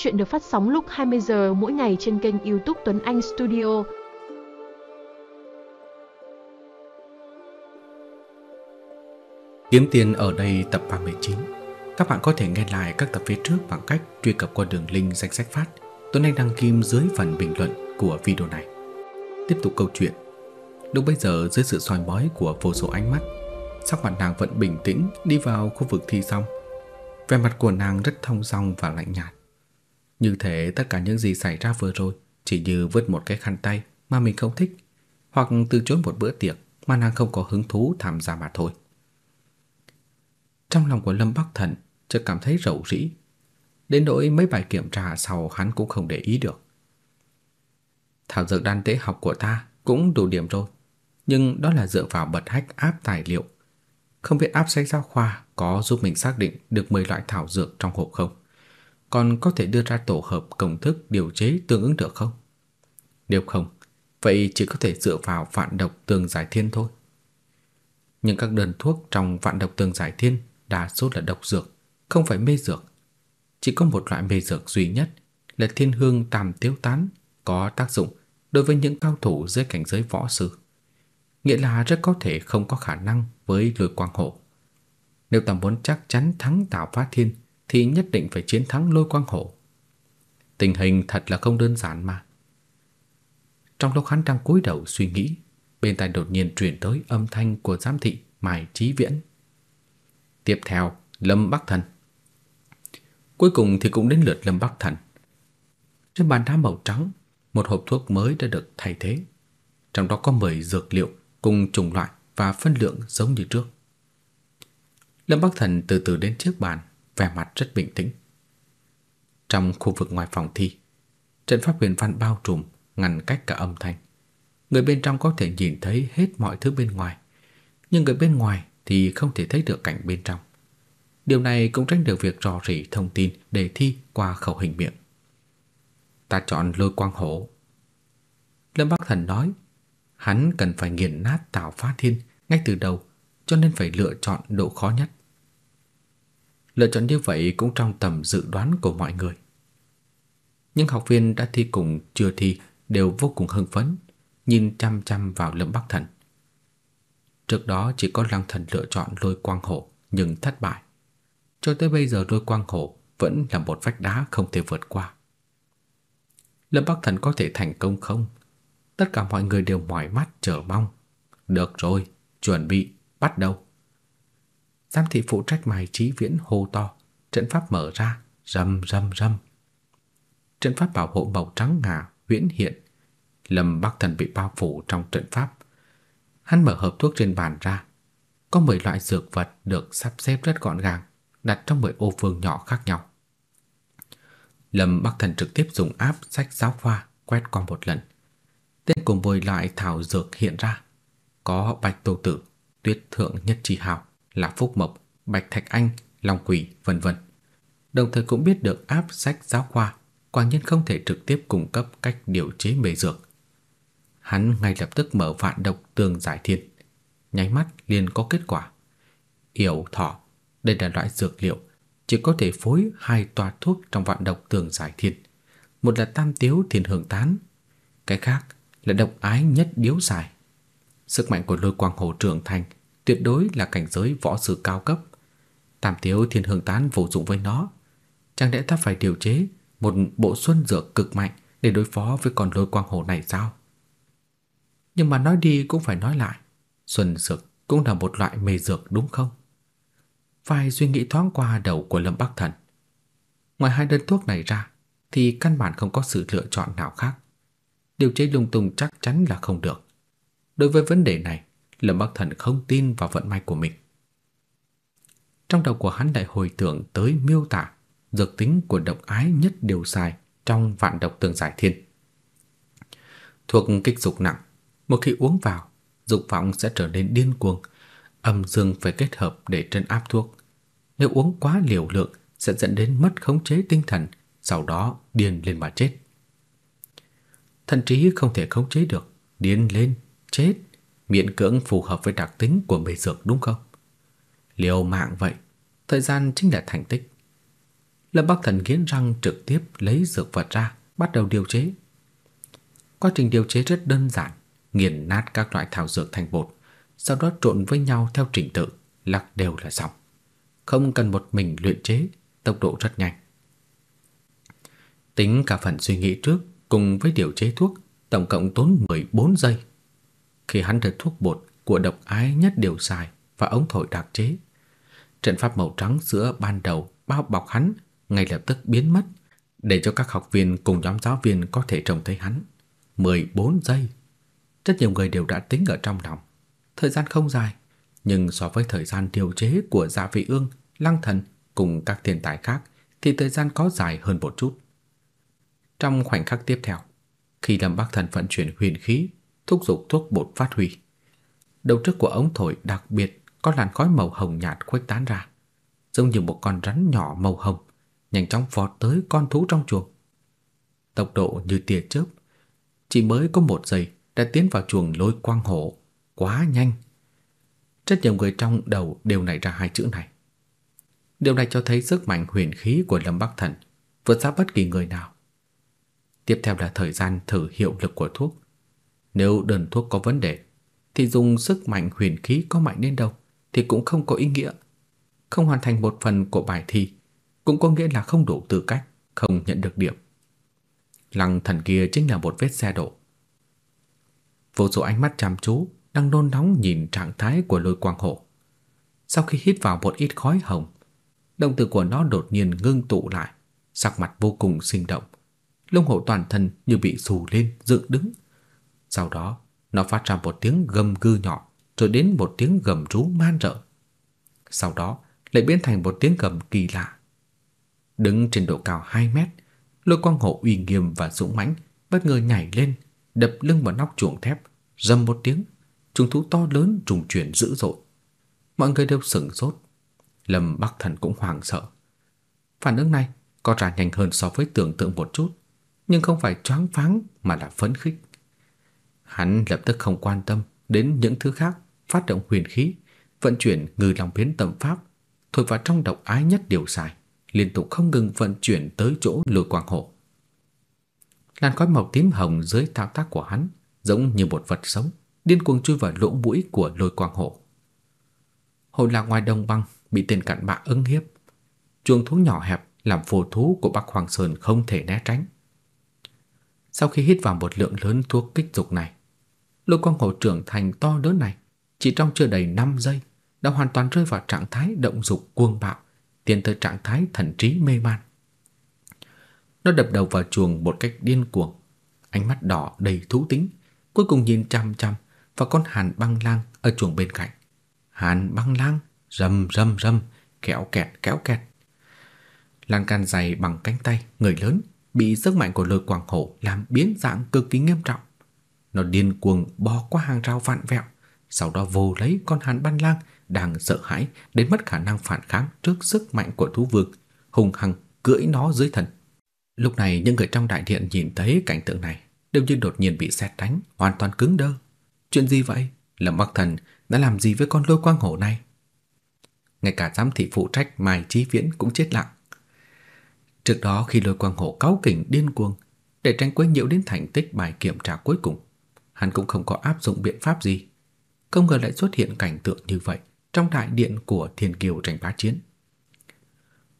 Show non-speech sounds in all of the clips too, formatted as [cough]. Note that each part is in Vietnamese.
Chuyện được phát sóng lúc 20 giờ mỗi ngày trên kênh YouTube Tuấn Anh Studio. Kiếm tiền ở đây tập 39. Các bạn có thể nghe lại các tập phía trước bằng cách truy cập qua đường link danh sách phát Tuấn Anh đăng kim dưới phần bình luận của video này. Tiếp tục câu chuyện. Lúc bây giờ dưới sự soi mói của vô số ánh mắt, sắc mặt nàng vẫn bình tĩnh đi vào khu vực thi xong. Vẻ mặt của nàng rất thông dong và lạnh nhạt. Như thế tất cả những gì xảy ra vừa rồi chỉ như vứt một cái khăn tay mà mình không thích, hoặc từ chối một bữa tiệc mà nàng không có hứng thú tham gia mà thôi. Trong lòng của Lâm Bắc Thần chợt cảm thấy rầu rĩ, đến nỗi mấy bài kiểm tra sau hắn cũng không để ý được. Thảo dược đan tế học của ta cũng đủ điểm rồi, nhưng đó là dựa vào bật hách áp tài liệu. Không biết áp sách giáo khoa có giúp mình xác định được 10 loại thảo dược trong hộp không? Còn có thể đưa ra tổ hợp công thức điều chế tương ứng được không? Nếu không, vậy chỉ có thể dựa vào vạn độc tường giải thiên thôi. Nhưng các đơn thuốc trong vạn độc tường giải thiên đa số là độc dược, không phải mê dược. Chỉ có một loại mê dược duy nhất là thiên hương tam tiêu tán có tác dụng đối với những cao thủ dưới cảnh giới võ sư. Nghĩa là rất có thể không có khả năng với lôi quang hộ. Nếu ta muốn chắc chắn thắng Tào Phá Thiên thì nhất định phải chiến thắng lôi quang hổ. Tình hình thật là không đơn giản mà. Trong lúc hắn đang cúi đầu suy nghĩ, bên tai đột nhiên truyền tới âm thanh của giám thị Mai Chí Viễn. Tiếp theo, Lâm Bắc Thần. Cuối cùng thì cũng đến lượt Lâm Bắc Thần. Trên bàn đá màu trắng, một hộp thuốc mới đã được thay thế. Trong đó có 10 dược liệu cùng chủng loại và phân lượng giống như trước. Lâm Bắc Thần từ từ đến trước bàn, vẻ mặt rất bình tĩnh. Trong khu vực ngoài phòng thi, trận pháp huyền văn bao trùm, ngăn cách cả âm thanh. Người bên trong có thể nhìn thấy hết mọi thứ bên ngoài, nhưng người bên ngoài thì không thể thấy được cảnh bên trong. Điều này cũng tránh được việc rò rỉ thông tin đề thi qua khẩu hình miệng. Ta chọn lôi quang hổ. Lâm Bắc Thần nói, hắn cần phải nghiền nát tạo phá thiên ngay từ đầu, cho nên phải lựa chọn độ khó nhất. Lựa chọn như vậy cũng trong tầm dự đoán của mọi người. những học viên đã thi cùng chưa thi đều vô cùng hưng phấn, nhìn chăm chăm vào Lâm Bắc Thần. Trước đó chỉ có Lăng Thần lựa chọn lôi quang hổ nhưng thất bại. Cho tới bây giờ lôi quang hổ vẫn là một vách đá không thể vượt qua. Lâm Bắc Thần có thể thành công không? Tất cả mọi người đều mỏi mắt chờ mong. Được rồi, chuẩn bị, bắt đầu. Giám thị phụ trách mài trí viễn hô to, trận pháp mở ra, rầm rầm rầm. Trận pháp bảo hộ màu trắng ngà huyễn hiện, Lâm Bắc Thần bị bao phủ trong trận pháp. Hắn mở hộp thuốc trên bàn ra, có 10 loại dược vật được sắp xếp rất gọn gàng, đặt trong 10 ô vuông nhỏ khác nhau. Lâm Bắc Thần trực tiếp dùng áp sách giáo khoa quét qua một lần. Tên cùng 10 loại thảo dược hiện ra, có bạch tô tử, tuyết thượng nhất chi hào, là Phúc Mộc, Bạch Thạch Anh, Long Quỷ, vân vân. Đồng thời cũng biết được áp sách giáo khoa, Quang Nhân không thể trực tiếp cung cấp cách điều chế mê dược. Hắn ngay lập tức mở vạn độc tường giải thiên, nháy mắt liền có kết quả. Yểu thọ, đây là loại dược liệu chỉ có thể phối hai tòa thuốc trong vạn độc tường giải thiên. Một là tam tiếu thiên hưởng tán, cái khác là độc ái nhất điếu giải. Sức mạnh của lôi quang hồ trưởng thành tuyệt đối là cảnh giới võ sư cao cấp. Tam thiếu thiên hương tán vô dụng với nó. Chẳng lẽ ta phải điều chế một bộ xuân dược cực mạnh để đối phó với con lôi quang hồ này sao? Nhưng mà nói đi cũng phải nói lại, xuân dược cũng là một loại mê dược đúng không? Phải suy nghĩ thoáng qua đầu của Lâm Bắc Thần. Ngoài hai đơn thuốc này ra thì căn bản không có sự lựa chọn nào khác. Điều chế lung tung chắc chắn là không được. Đối với vấn đề này, Lâm Bắc Thần không tin vào vận may của mình. Trong đầu của hắn lại hồi tưởng tới miêu tả dược tính của độc ái nhất điều sai trong vạn độc tường giải thiên. Thuộc kích dục nặng, một khi uống vào, dục vọng sẽ trở nên điên cuồng, âm dương phải kết hợp để trấn áp thuốc. Nếu uống quá liều lượng sẽ dẫn đến mất khống chế tinh thần, sau đó điên lên mà chết. Thần trí không thể khống chế được, điên lên, chết miễn cưỡng phù hợp với đặc tính của mê dược đúng không? Liều mạng vậy, thời gian chính là thành tích. Lâm Bắc Thần nghiến răng trực tiếp lấy dược vật ra, bắt đầu điều chế. Quá trình điều chế rất đơn giản, nghiền nát các loại thảo dược thành bột, sau đó trộn với nhau theo trình tự, lắc đều là xong. Không cần một mình luyện chế, tốc độ rất nhanh. Tính cả phần suy nghĩ trước cùng với điều chế thuốc, tổng cộng tốn 14 giây. Khi hắn đưa thuốc bột của độc ái nhất điều xài và ống thổi đặc chế, trận pháp màu trắng sữa ban đầu bao bọc hắn ngay lập tức biến mất, để cho các học viên cùng nhóm giáo viên có thể trông thấy hắn. 14 giây. Rất nhiều người đều đã tính ở trong lòng. Thời gian không dài, nhưng so với thời gian điều chế của Dạ Vị Ương, Lăng Thần cùng các thiên tài khác thì thời gian có dài hơn một chút. Trong khoảnh khắc tiếp theo, khi Lâm Bắc Thần vận chuyển huyền khí, thúc giục thuốc bột phát huy, đầu trước của ống thổi đặc biệt có làn khói màu hồng nhạt khuếch tán ra, giống như một con rắn nhỏ màu hồng nhanh chóng vọt tới con thú trong chuồng. Tốc độ như tia chớp, chỉ mới có một giây đã tiến vào chuồng lôi quang hổ, quá nhanh. Rất nhiều người trong đầu đều nảy ra hai chữ này. Điều này cho thấy sức mạnh huyền khí của Lâm Bắc Thần vượt xa bất kỳ người nào. Tiếp theo là thời gian thử hiệu lực của thuốc. Nếu đơn thuốc có vấn đề, thì dùng sức mạnh huyền khí có mạnh đến đâu thì cũng không có ý nghĩa. Không hoàn thành một phần của bài thi cũng có nghĩa là không đủ tư cách, không nhận được điểm. Lăng thần kia chính là một vết xe đổ. Vô số ánh mắt chăm chú đang nôn nóng nhìn trạng thái của lôi quang hổ. Sau khi hít vào một ít khói hồng, động từ của nó đột nhiên ngưng tụ lại, sắc mặt vô cùng sinh động. Lông hổ toàn thân như bị xù lên, dựng đứng. Sau đó, nó phát ra một tiếng gầm gừ nhỏ, rồi đến một tiếng gầm rú man rợ. Sau đó, lại biến thành một tiếng gầm kỳ lạ. Đứng trên độ cao 2 mét, lôi quang hổ uy nghiêm và dũng mãnh bất ngờ nhảy lên, đập lưng vào nóc chuồng thép, rầm một tiếng, trùng thú to lớn trùng chuyển dữ dội. Mọi người đều sững sốt. Lâm Bắc Thần cũng hoảng sợ. Phản ứng này có ra nhanh hơn so với tưởng tượng một chút, nhưng không phải choáng váng mà là phấn khích. Hắn lập tức không quan tâm đến những thứ khác, phát động huyền khí, vận chuyển ngư long biến tâm pháp, thổi vào trong độc ái nhất điều sai liên tục không ngừng vận chuyển tới chỗ lôi quang hộ. Làn khói màu tím hồng dưới thao tác của hắn giống như một vật sống, điên cuồng chui vào lỗ mũi của lôi quang hộ. Hồi lạc ngoài đồng băng bị tên cặn bạ ưng hiếp, chuồng thú nhỏ hẹp làm phù thú của Bắc Hoàng Sơn không thể né tránh. Sau khi hít vào một lượng lớn thuốc kích dục này, lôi quang hổ trưởng thành to lớn này chỉ trong chưa đầy 5 giây đã hoàn toàn rơi vào trạng thái động dục cuồng bạo tiến tới trạng thái thần trí mê man. Nó đập đầu vào chuồng một cách điên cuồng, ánh mắt đỏ đầy thú tính, cuối cùng nhìn chăm chăm vào con hàn băng lang ở chuồng bên cạnh. Hàn băng lang rầm rầm rầm, kéo kẹt kéo kẹt. Lan can dày bằng cánh tay, người lớn bị sức mạnh của lôi quang hổ làm biến dạng cực kỳ nghiêm trọng. Nó điên cuồng bò qua hàng rào vạn vẹo, sau đó vô lấy con hàn băng lang đang sợ hãi đến mất khả năng phản kháng trước sức mạnh của thú vương, hùng hăng cưỡi nó dưới thân. Lúc này những người trong đại điện nhìn thấy cảnh tượng này đều như đột nhiên bị sét đánh, hoàn toàn cứng đơ. Chuyện gì vậy? Lâm Bắc Thần đã làm gì với con lôi quang hổ này? Ngay cả giám thị phụ trách Mai Chí Viễn cũng chết lặng. Trước đó khi lôi quang hổ cáu kỉnh điên cuồng để tranh quấy nhiễu đến thành tích bài kiểm tra cuối cùng, hắn cũng không có áp dụng biện pháp gì. Không ngờ lại xuất hiện cảnh tượng như vậy trong đại điện của Thiên Kiều tranh bá chiến.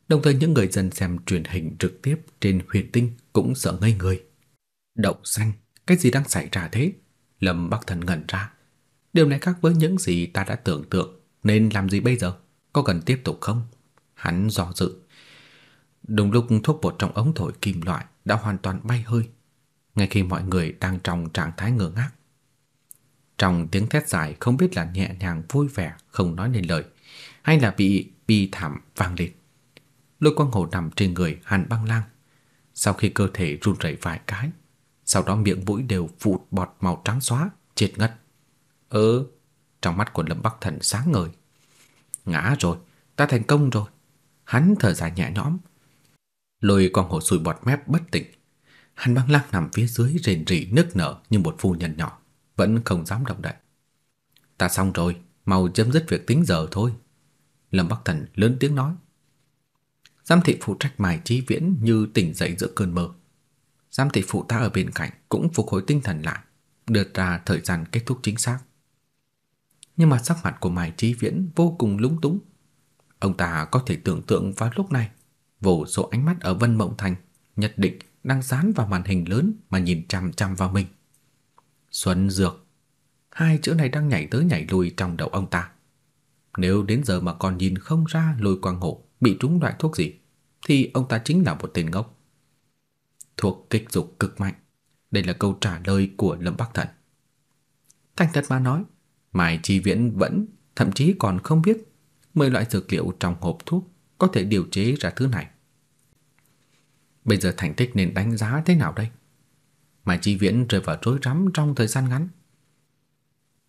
Đồng thời những người dân xem truyền hình trực tiếp trên huyền tinh cũng sợ ngây người. Đậu xanh, cái gì đang xảy ra thế? Lâm Bắc Thần ngẩn ra. Điều này khác với những gì ta đã tưởng tượng, nên làm gì bây giờ? Có cần tiếp tục không? Hắn do dự. Đúng lúc thuốc bột trong ống thổi kim loại đã hoàn toàn bay hơi, ngay khi mọi người đang trong trạng thái ngơ ngác. Trong tiếng thét dài không biết là nhẹ nhàng vui vẻ không nói nên lời, hay là bị bi thảm vang lên. Lôi quang hổ nằm trên người Hàn Băng Lang, sau khi cơ thể run rẩy vài cái, sau đó miệng mũi đều phụt bọt màu trắng xóa, chết ngất. Ơ, trong mắt của Lâm Bắc Thần sáng ngời. Ngã rồi, ta thành công rồi. Hắn thở dài nhẹ nhõm. Lôi quang hổ sùi bọt mép bất tỉnh. Hàn Băng Lạc nằm phía dưới rền rỉ nức nở như một phu nhân nhỏ vẫn không dám động đậy. Ta xong rồi, mau chấm dứt việc tính giờ thôi. Lâm Bắc Thần lớn tiếng nói. Giám thị phụ trách Mài Chí Viễn như tỉnh dậy giữa cơn mơ. Giám thị phụ ta ở bên cạnh cũng phục hồi tinh thần lại, đưa ra thời gian kết thúc chính xác. Nhưng mà sắc mặt của Mài Chí Viễn vô cùng lúng túng. Ông ta có thể tưởng tượng vào lúc này, vô số ánh mắt ở Vân Mộng Thành nhất định đang dán vào màn hình lớn mà nhìn chằm chằm vào mình. Xuân Dược Hai chữ này đang nhảy tới nhảy lui trong đầu ông ta. Nếu đến giờ mà còn nhìn không ra lôi quang hổ bị trúng loại thuốc gì, thì ông ta chính là một tên ngốc. Thuốc kích dục cực mạnh. Đây là câu trả lời của Lâm Bắc Thần. Thành thật mà nói, Mai Chi Viễn vẫn thậm chí còn không biết 10 loại dược liệu trong hộp thuốc có thể điều chế ra thứ này. Bây giờ thành tích nên đánh giá thế nào đây? Mai Chi Viễn rơi vào rối rắm trong thời gian ngắn.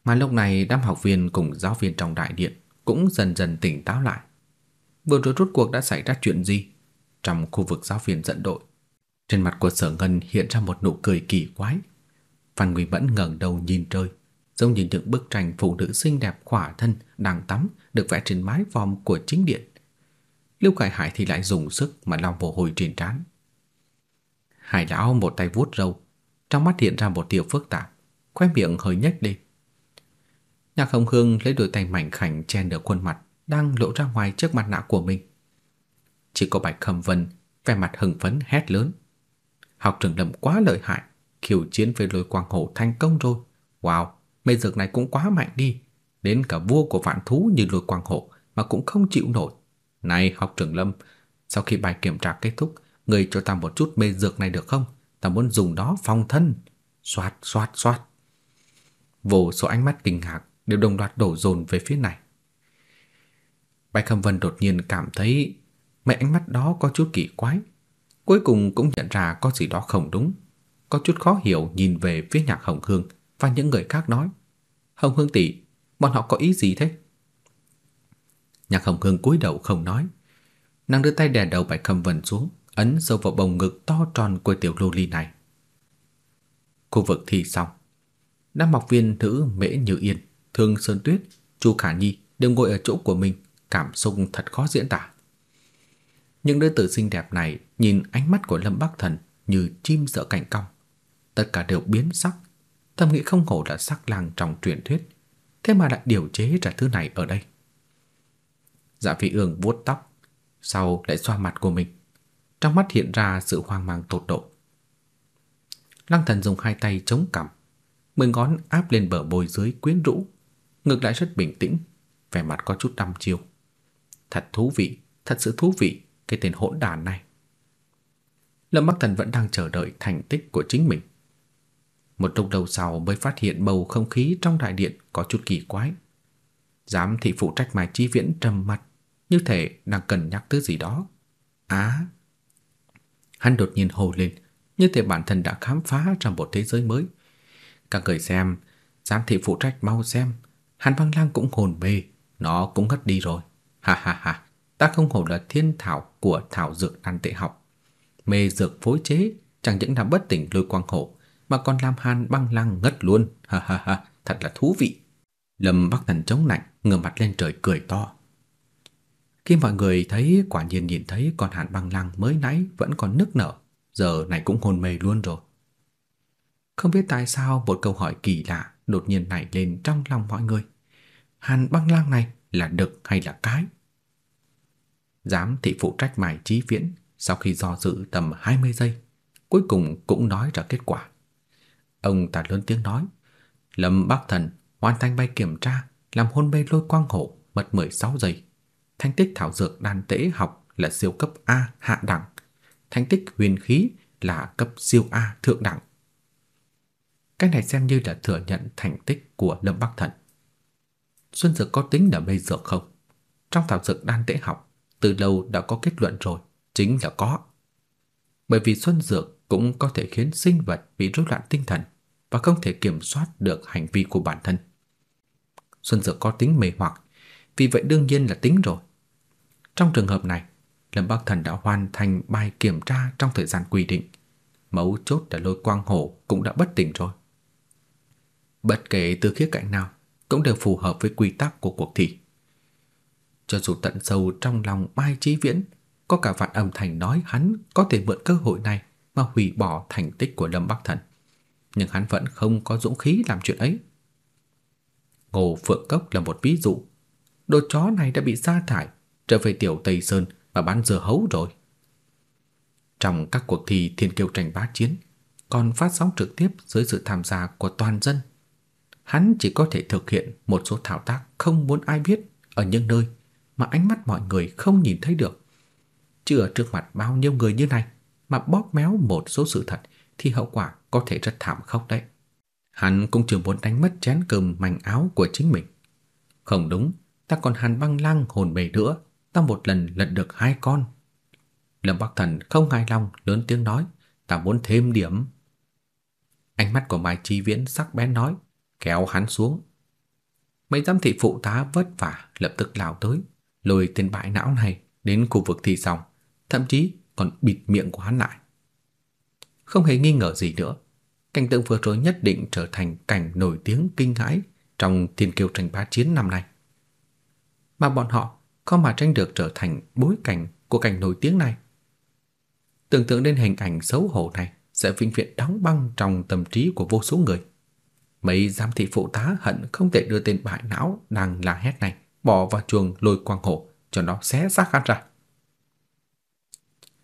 Mà lúc này đám học viên cùng giáo viên trong đại điện cũng dần dần tỉnh táo lại. Vừa rồi rốt cuộc đã xảy ra chuyện gì? Trong khu vực giáo viên dẫn đội, trên mặt của Sở Ngân hiện ra một nụ cười kỳ quái. Phan Nguy Mẫn ngẩng đầu nhìn trời, giống như những bức tranh phụ nữ xinh đẹp khỏa thân đang tắm được vẽ trên mái vòm của chính điện. Lưu Cải Hải thì lại dùng sức mà lau mồ hôi trên trán. Hải lão một tay vuốt râu, trong mắt hiện ra một tia phức tạp, khóe miệng hơi nhếch lên. Nhạc Hồng Hương lấy đôi tay mảnh khảnh che nửa khuôn mặt đang lộ ra ngoài trước mặt nạ của mình. Chỉ có Bạch Khâm Vân vẻ mặt hưng phấn hét lớn. Học trưởng Lâm quá lợi hại, khiêu chiến với lôi quang hổ thành công rồi. Wow, mê dược này cũng quá mạnh đi. Đến cả vua của vạn thú như lôi quang hổ mà cũng không chịu nổi. Này học trưởng Lâm, sau khi bài kiểm tra kết thúc, người cho ta một chút mê dược này được không? Ta muốn dùng đó phòng thân. Xoát, xoát, xoát. Vô số ánh mắt kinh ngạc đều đồng loạt đổ dồn về phía này. Bạch Khâm Vân đột nhiên cảm thấy mấy ánh mắt đó có chút kỳ quái. Cuối cùng cũng nhận ra có gì đó không đúng. Có chút khó hiểu nhìn về phía nhạc Hồng Hương và những người khác nói. Hồng Hương tỷ, bọn họ có ý gì thế? Nhạc Hồng Hương cúi đầu không nói. Nàng đưa tay đè đầu Bạch Khâm Vân xuống, ấn sâu vào bồng ngực to tròn của tiểu lô ly này. Khu vực thi xong. năm học viên nữ Mễ Như Yên, Thương Sơn Tuyết, Chu Khả Nhi đều ngồi ở chỗ của mình, cảm xúc thật khó diễn tả. Những đứa tử xinh đẹp này nhìn ánh mắt của Lâm Bắc Thần như chim sợ cành cong. Tất cả đều biến sắc, thầm nghĩ không hổ là sắc lang trong truyền thuyết, thế mà lại điều chế ra thứ này ở đây. Dạ Phi Ương vuốt tóc, sau lại xoa mặt của mình. Trong mắt hiện ra sự hoang mang tột độ. Lăng Thần dùng hai tay chống cằm, mười ngón áp lên bờ môi dưới quyến rũ, ngược lại rất bình tĩnh, vẻ mặt có chút đăm chiêu. Thật thú vị, thật sự thú vị, cái tên hỗn đản này. Lâm Bắc Thần vẫn đang chờ đợi thành tích của chính mình. Một lúc đầu sau mới phát hiện bầu không khí trong đại điện có chút kỳ quái. Giám thị phụ trách Mai Chi Viễn trầm mặt, như thể đang cần nhắc thứ gì đó. Á! Hắn đột nhiên hồ lên, như thể bản thân đã khám phá ra một thế giới mới. Các người xem, giám thị phụ trách mau xem, Hàn Băng Lang cũng hồn mê, nó cũng ngất đi rồi. Ha ha ha, ta không hổ là thiên thảo của thảo dược ăn tệ học. Mê dược phối chế chẳng những làm bất tỉnh lôi quang hổ, mà còn làm Hàn Băng Lang ngất luôn. Ha ha ha, thật là thú vị. Lâm Bắc Thần chống nạnh, ngửa mặt lên trời cười to. Khi mọi người thấy quả nhiên nhìn thấy con Hàn Băng lăng mới nãy vẫn còn nức nở, giờ này cũng hồn mê luôn rồi. Không biết tại sao một câu hỏi kỳ lạ đột nhiên nảy lên trong lòng mọi người. Hàn băng lang này là đực hay là cái? Giám thị phụ trách mài trí viễn sau khi do dự tầm 20 giây, cuối cùng cũng nói ra kết quả. Ông ta lớn tiếng nói, Lâm Bắc Thần hoàn thành bay kiểm tra, làm hôn mê lôi quang hổ mất 16 giây. Thành tích thảo dược đan tế học là siêu cấp A hạ đẳng. Thành tích huyền khí là cấp siêu A thượng đẳng. Cái này xem như là thừa nhận thành tích của Lâm Bắc Thần. Xuân Dược có tính là mê dược không? Trong thảo dược đan tế học, từ lâu đã có kết luận rồi, chính là có. Bởi vì Xuân Dược cũng có thể khiến sinh vật bị rối loạn tinh thần và không thể kiểm soát được hành vi của bản thân. Xuân Dược có tính mê hoặc, vì vậy đương nhiên là tính rồi. Trong trường hợp này, Lâm Bắc Thần đã hoàn thành bài kiểm tra trong thời gian quy định. Mấu chốt là lôi quang hổ cũng đã bất tỉnh rồi. Bất kể từ khía cạnh nào cũng đều phù hợp với quy tắc của cuộc thi. Cho dù tận sâu trong lòng Mai Chí Viễn, có cả vạn âm thanh nói hắn có thể mượn cơ hội này mà hủy bỏ thành tích của Lâm Bắc Thần. Nhưng hắn vẫn không có dũng khí làm chuyện ấy. Ngô Phượng Cốc là một ví dụ. Đồ chó này đã bị sa thải, trở về tiểu Tây Sơn và bán dưa hấu rồi. Trong các cuộc thi thiên kiêu tranh bá chiến, còn phát sóng trực tiếp dưới sự tham gia của toàn dân. Hắn chỉ có thể thực hiện một số thao tác không muốn ai biết ở những nơi mà ánh mắt mọi người không nhìn thấy được. Chứ ở trước mặt bao nhiêu người như này mà bóp méo một số sự thật thì hậu quả có thể rất thảm khốc đấy. Hắn cũng chưa muốn đánh mất chén cơm mảnh áo của chính mình. Không đúng, ta còn hàn băng lăng hồn bề nữa, ta một lần lật được hai con. Lâm Bắc Thần không hài lòng lớn tiếng nói, ta muốn thêm điểm. Ánh mắt của Mai Chi Viễn sắc bén nói, kéo hắn xuống. Mấy giám thị phụ tá vất vả lập tức lao tới, lôi tên bại não này đến khu vực thi xong, thậm chí còn bịt miệng của hắn lại. Không hề nghi ngờ gì nữa, cảnh tượng vừa rồi nhất định trở thành cảnh nổi tiếng kinh hãi trong thiên kiêu tranh bá chiến năm nay. Mà bọn họ có mà tranh được trở thành bối cảnh của cảnh nổi tiếng này. Tưởng tượng đến hình ảnh xấu hổ này sẽ vĩnh viễn đóng băng trong tâm trí của vô số người. Mấy giám thị phụ tá hận không thể đưa tên bại não đang la hét này bỏ vào chuồng lôi quang hổ cho nó xé xác hắn ra.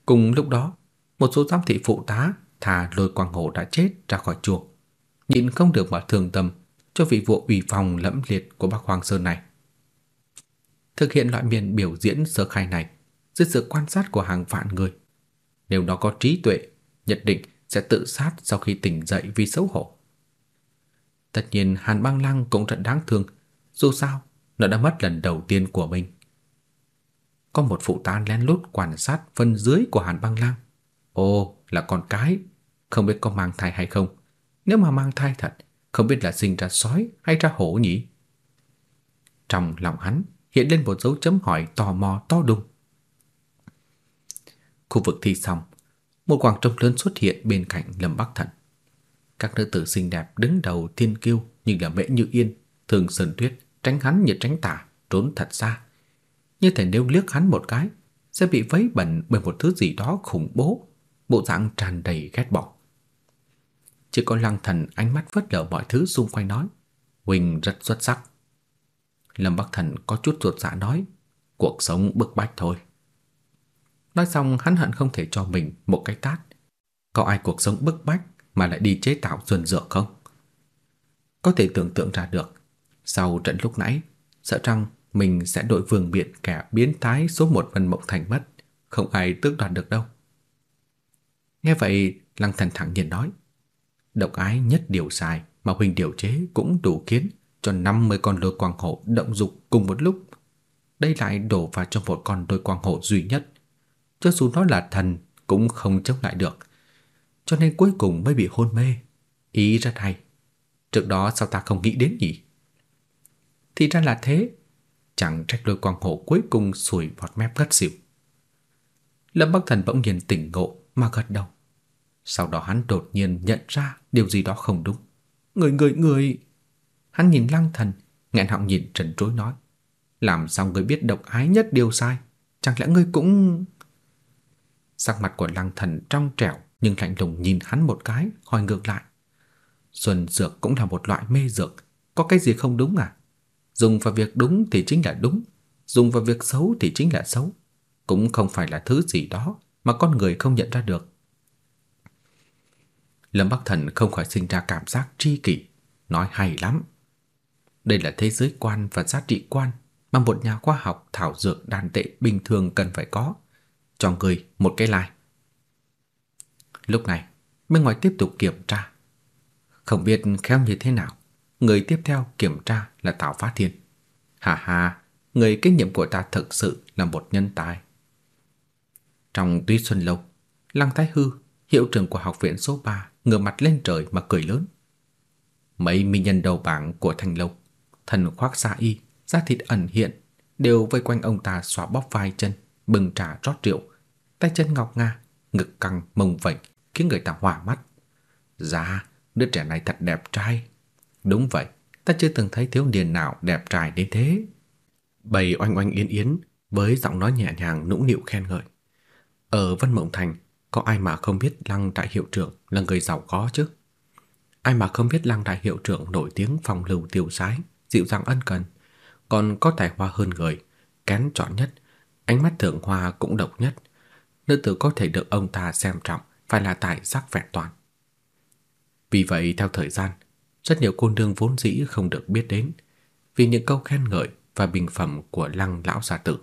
Cùng lúc đó, một số giám thị phụ tá thả lôi quang hổ đã chết ra khỏi chuồng, nhịn không được mà thương tâm cho vị vụ ủy phòng lẫm liệt của Bắc Hoàng Sơn này. Thực hiện loại miền biểu diễn sơ khai này dưới sự quan sát của hàng vạn người, nếu nó có trí tuệ, nhất định sẽ tự sát sau khi tỉnh dậy vì xấu hổ. Tất nhiên Hàn Băng Lăng cũng rất đáng thương, dù sao nó đã mất lần đầu tiên của mình. Có một phụ tá lén lút quan sát phần dưới của Hàn Băng Lăng. Ồ, là con cái, không biết có mang thai hay không. Nếu mà mang thai thật, không biết là sinh ra sói hay ra hổ nhỉ? Trong lòng hắn hiện lên một dấu chấm hỏi tò mò to đùng. Khu vực thi xong, một quảng trường lớn xuất hiện bên cạnh Lâm Bắc Thần. Các nữ tử xinh đẹp đứng đầu thiên kiêu như là Mễ Như Yên, Thường Sơn Tuyết, tránh hắn như tránh tà, trốn thật xa. Như thể nếu liếc hắn một cái, sẽ bị vấy bẩn bởi một thứ gì đó khủng bố, bộ dạng tràn đầy ghét bỏ. Chỉ có Lăng Thần ánh mắt vất lờ mọi thứ xung quanh nói, Huỳnh rất xuất sắc. Lâm Bắc Thần có chút ruột dạ nói, cuộc sống bức bách thôi. Nói xong hắn hận không thể cho mình một cái tát. Có ai cuộc sống bức bách mà lại đi chế tạo xuân dược không? Có thể tưởng tượng ra được, sau trận lúc nãy, sợ rằng mình sẽ đội vương biện kẻ biến thái số một Vân Mộng Thành mất, không ai tước đoạt được đâu. Nghe vậy, Lăng Thần thẳng nhiên nói, độc ái nhất điều sai mà huynh điều chế cũng đủ kiến cho 50 con lôi quang hổ động dục cùng một lúc. Đây lại đổ vào trong một con lôi quang hổ duy nhất. Cho dù nó là thần, cũng không chống lại được. Cho nên cuối cùng mới bị hôn mê. Ý rất hay. Trước đó sao ta không nghĩ đến nhỉ? Thì ra là thế. Chẳng trách lôi quang hổ cuối cùng sủi vọt mép gắt xỉu. Lâm Bắc Thần bỗng nhiên tỉnh ngộ mà gật đầu. Sau đó hắn đột nhiên nhận ra điều gì đó không đúng. Người người người... Hắn nhìn lăng thần, nghẹn họng nhìn trần trối nói. Làm sao người biết độc ái nhất điều sai? Chẳng lẽ ngươi cũng... Sắc mặt của lăng thần trong trẻo nhưng lạnh lùng nhìn hắn một cái, hỏi ngược lại. Xuân dược cũng là một loại mê dược, có cái gì không đúng à? Dùng vào việc đúng thì chính là đúng, dùng vào việc xấu thì chính là xấu, cũng không phải là thứ gì đó mà con người không nhận ra được. Lâm Bắc Thần không khỏi sinh ra cảm giác tri kỷ, nói hay lắm. Đây là thế giới quan và giá trị quan mà một nhà khoa học thảo dược đàn tệ bình thường cần phải có. Cho người một cái like. Lúc này, bên ngoài tiếp tục kiểm tra. Không biết khéo như thế nào, người tiếp theo kiểm tra là Tào Phát Thiên. Hà hà, người kinh nghiệm của ta thực sự là một nhân tài. Trong Tuy Xuân Lâu, Lăng Thái Hư, hiệu trưởng của học viện số 3, ngửa mặt lên trời mà cười lớn. Mấy minh nhân đầu bảng của Thành Lâu, thần khoác xa y, da thịt ẩn hiện, đều vây quanh ông ta xóa bóp vai chân, bừng trà rót rượu, tay chân ngọc nga, ngực căng mông vệnh, khiến người ta hỏa mắt. Dạ, đứa trẻ này thật đẹp trai. Đúng vậy, ta chưa từng thấy thiếu niên nào đẹp trai đến thế. Bầy oanh oanh yến yến với giọng nói nhẹ nhàng nũng nịu khen ngợi. Ở Vân Mộng Thành, có ai mà không biết Lăng đại hiệu trưởng là người giàu có chứ? Ai mà không biết Lăng đại hiệu trưởng nổi tiếng phong lưu tiêu sái, dịu dàng ân cần, còn có tài hoa hơn người, kén chọn nhất, ánh mắt thượng hoa cũng độc nhất. Nữ tử có thể được ông ta xem trọng phải là tài sắc vẹn toàn. Vì vậy theo thời gian, rất nhiều cô nương vốn dĩ không được biết đến vì những câu khen ngợi và bình phẩm của Lăng lão gia tử.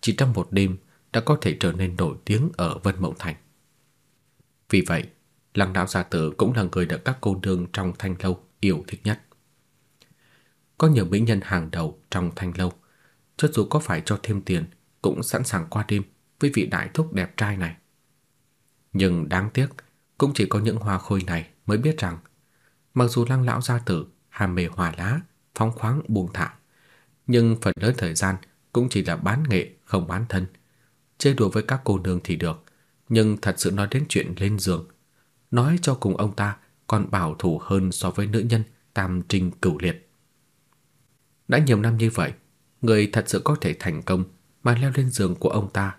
Chỉ trong một đêm đã có thể trở nên nổi tiếng ở Vân Mộng Thành. Vì vậy, Lăng lão gia tử cũng là người được các cô nương trong thanh lâu yêu thích nhất. Có nhiều mỹ nhân hàng đầu trong thanh lâu, cho dù có phải cho thêm tiền cũng sẵn sàng qua đêm với vị đại thúc đẹp trai này. Nhưng đáng tiếc, cũng chỉ có những hoa khôi này mới biết rằng, mặc dù Lăng lão gia tử ham mê hòa lá, phóng khoáng buông thả, nhưng phần lớn thời gian cũng chỉ là bán nghệ không bán thân. Chơi đùa với các cô nương thì được, nhưng thật sự nói đến chuyện lên giường, nói cho cùng ông ta còn bảo thủ hơn so với nữ nhân tam trinh cửu liệt. Đã nhiều năm như vậy, người thật sự có thể thành công mà leo lên giường của ông ta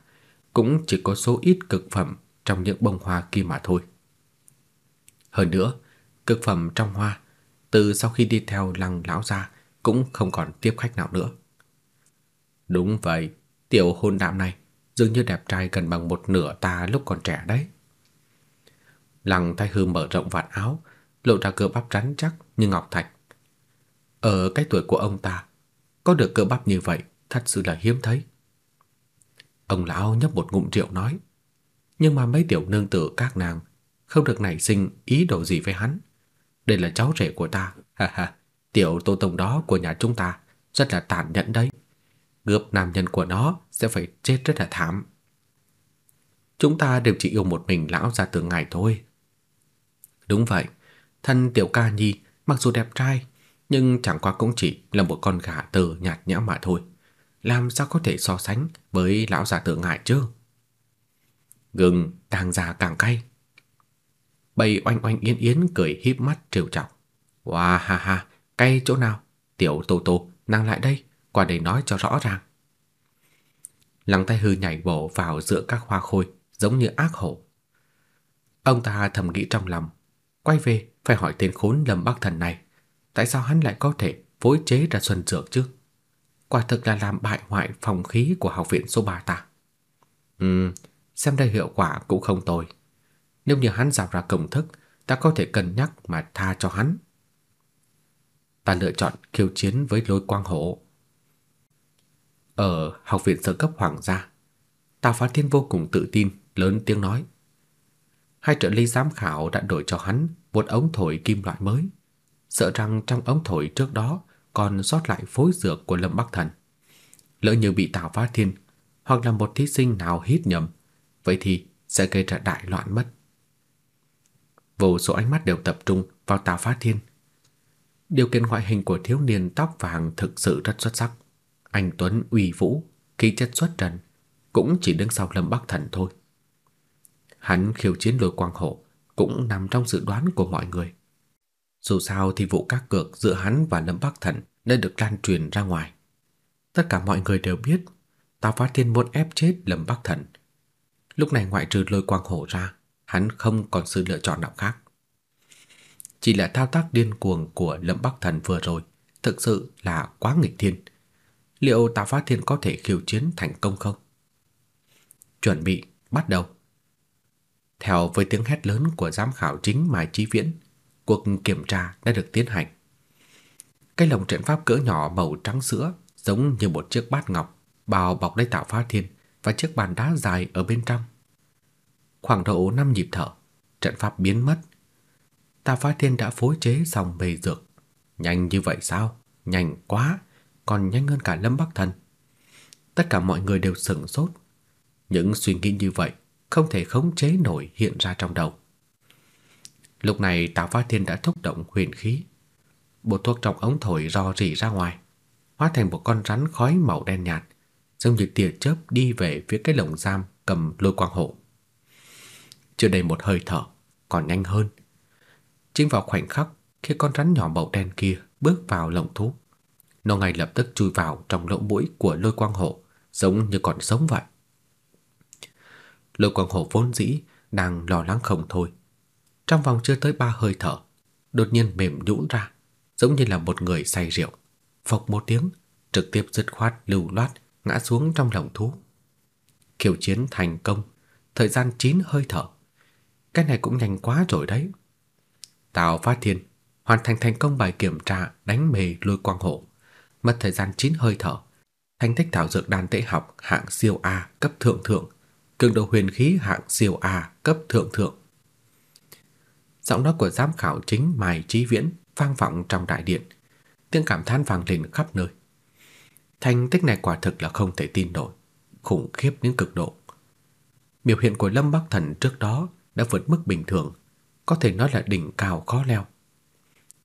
cũng chỉ có số ít cực phẩm trong những bông hoa kia mà thôi. Hơn nữa, cực phẩm trong hoa từ sau khi đi theo Lăng lão gia cũng không còn tiếp khách nào nữa. Đúng vậy, tiểu hôn đạm này dường như đẹp trai gần bằng một nửa ta lúc còn trẻ đấy. Lăng Thái Hư mở rộng vạt áo, lộ ra cơ bắp rắn chắc như ngọc thạch. Ở cái tuổi của ông ta, có được cơ bắp như vậy thật sự là hiếm thấy. Ông lão nhấp một ngụm rượu nói, nhưng mà mấy tiểu nương tử các nàng không được nảy sinh ý đồ gì với hắn. Đây là cháu rể của ta, [laughs] ha ha, tiểu tô tông đó của nhà chúng ta rất là tàn nhẫn đấy. Gớp nam nhân của nó sẽ phải chết rất là thảm. Chúng ta đều chỉ yêu một mình lão gia từ ngài thôi. Đúng vậy, thân tiểu ca nhi mặc dù đẹp trai, nhưng chẳng qua cũng chỉ là một con gà tờ nhạt nhẽo mà thôi. Làm sao có thể so sánh với lão già tự ngài chứ? Gừng càng già càng cay. Bầy oanh oanh yến yến cười híp mắt trêu chọc. Wow ha ha, cay chỗ nào? Tiểu Tô Tô, nàng lại đây, qua đây nói cho rõ ràng. Lăng tay Hư nhảy bổ vào giữa các hoa khôi, giống như ác hổ. Ông ta thầm nghĩ trong lòng, quay về phải hỏi tên khốn Lâm Bắc Thần này, tại sao hắn lại có thể phối chế ra xuân dược chứ? Quả thực là làm bại hoại phòng khí của học viện số 3 ta. Ừm, xem ra hiệu quả cũng không tồi. Nếu như hắn rào ra công thức, ta có thể cân nhắc mà tha cho hắn. Ta lựa chọn khiêu chiến với lôi quang hổ. Ở học viện sơ cấp hoàng gia, Tào Phá Thiên vô cùng tự tin, lớn tiếng nói. Hai trợ lý giám khảo đã đổi cho hắn một ống thổi kim loại mới, sợ rằng trong ống thổi trước đó còn sót lại phối dược của Lâm Bắc Thần. Lỡ như bị Tào Phá Thiên hoặc là một thí sinh nào hít nhầm, vậy thì sẽ gây ra đại loạn mất. Vô số ánh mắt đều tập trung vào Tào Phá Thiên. Điều kiện ngoại hình của thiếu niên tóc vàng thực sự rất xuất sắc. Anh Tuấn uy vũ, khí chất xuất trần, cũng chỉ đứng sau Lâm Bắc Thần thôi. Hắn khiêu chiến lôi quang hộ cũng nằm trong dự đoán của mọi người. Dù sao thì vụ các cược giữa hắn và Lâm Bắc Thần đã được lan truyền ra ngoài. Tất cả mọi người đều biết Tào Phá Thiên muốn ép chết Lâm Bắc Thần. Lúc này ngoại trừ lôi quang hổ ra, hắn không còn sự lựa chọn nào khác. Chỉ là thao tác điên cuồng của Lâm Bắc Thần vừa rồi thực sự là quá nghịch thiên. Liệu Tào Phá Thiên có thể khiêu chiến thành công không? Chuẩn bị, bắt đầu. Theo với tiếng hét lớn của giám khảo chính Mai Chí Viễn, cuộc kiểm tra đã được tiến hành. Cái lồng trận pháp cỡ nhỏ màu trắng sữa giống như một chiếc bát ngọc bao bọc lấy Tạo Phá Thiên và chiếc bàn đá dài ở bên trong. Khoảng độ 5 nhịp thở, trận pháp biến mất. Tạo Phá Thiên đã phối chế xong bề dược. Nhanh như vậy sao? Nhanh quá, còn nhanh hơn cả Lâm Bắc Thần. Tất cả mọi người đều sửng sốt. Những suy nghĩ như vậy không thể khống chế nổi hiện ra trong đầu. Lúc này Tạ Phá Thiên đã thúc động huyền khí. Bột thuốc trong ống thổi rò rỉ ra ngoài, hóa thành một con rắn khói màu đen nhạt, giống như tia chớp đi về phía cái lồng giam cầm lôi quang hộ. Chưa đầy một hơi thở, còn nhanh hơn. Chính vào khoảnh khắc khi con rắn nhỏ màu đen kia bước vào lồng thú, nó ngay lập tức chui vào trong lỗ mũi của lôi quang hộ, giống như còn sống vậy. Lôi Quang hộ vốn dĩ đang lo lắng không thôi. Trong vòng chưa tới ba hơi thở, đột nhiên mềm nhũn ra, giống như là một người say rượu. Phộc một tiếng, trực tiếp dứt khoát lưu loát ngã xuống trong lòng thú. Khiêu chiến thành công, thời gian 9 hơi thở. Cái này cũng nhanh quá rồi đấy. Tào Phát Thiên hoàn thành thành công bài kiểm tra đánh mề lôi quang hộ, mất thời gian 9 hơi thở. Thành tích thảo dược đan tế học hạng siêu A cấp thượng thượng, cường độ huyền khí hạng siêu A cấp thượng thượng. Giọng nói của giám khảo chính Mai Chí Viễn vang vọng trong đại điện, tiếng cảm thán vang lên khắp nơi. Thành tích này quả thực là không thể tin nổi, khủng khiếp đến cực độ. Biểu hiện của Lâm Bắc Thần trước đó đã vượt mức bình thường, có thể nói là đỉnh cao khó leo.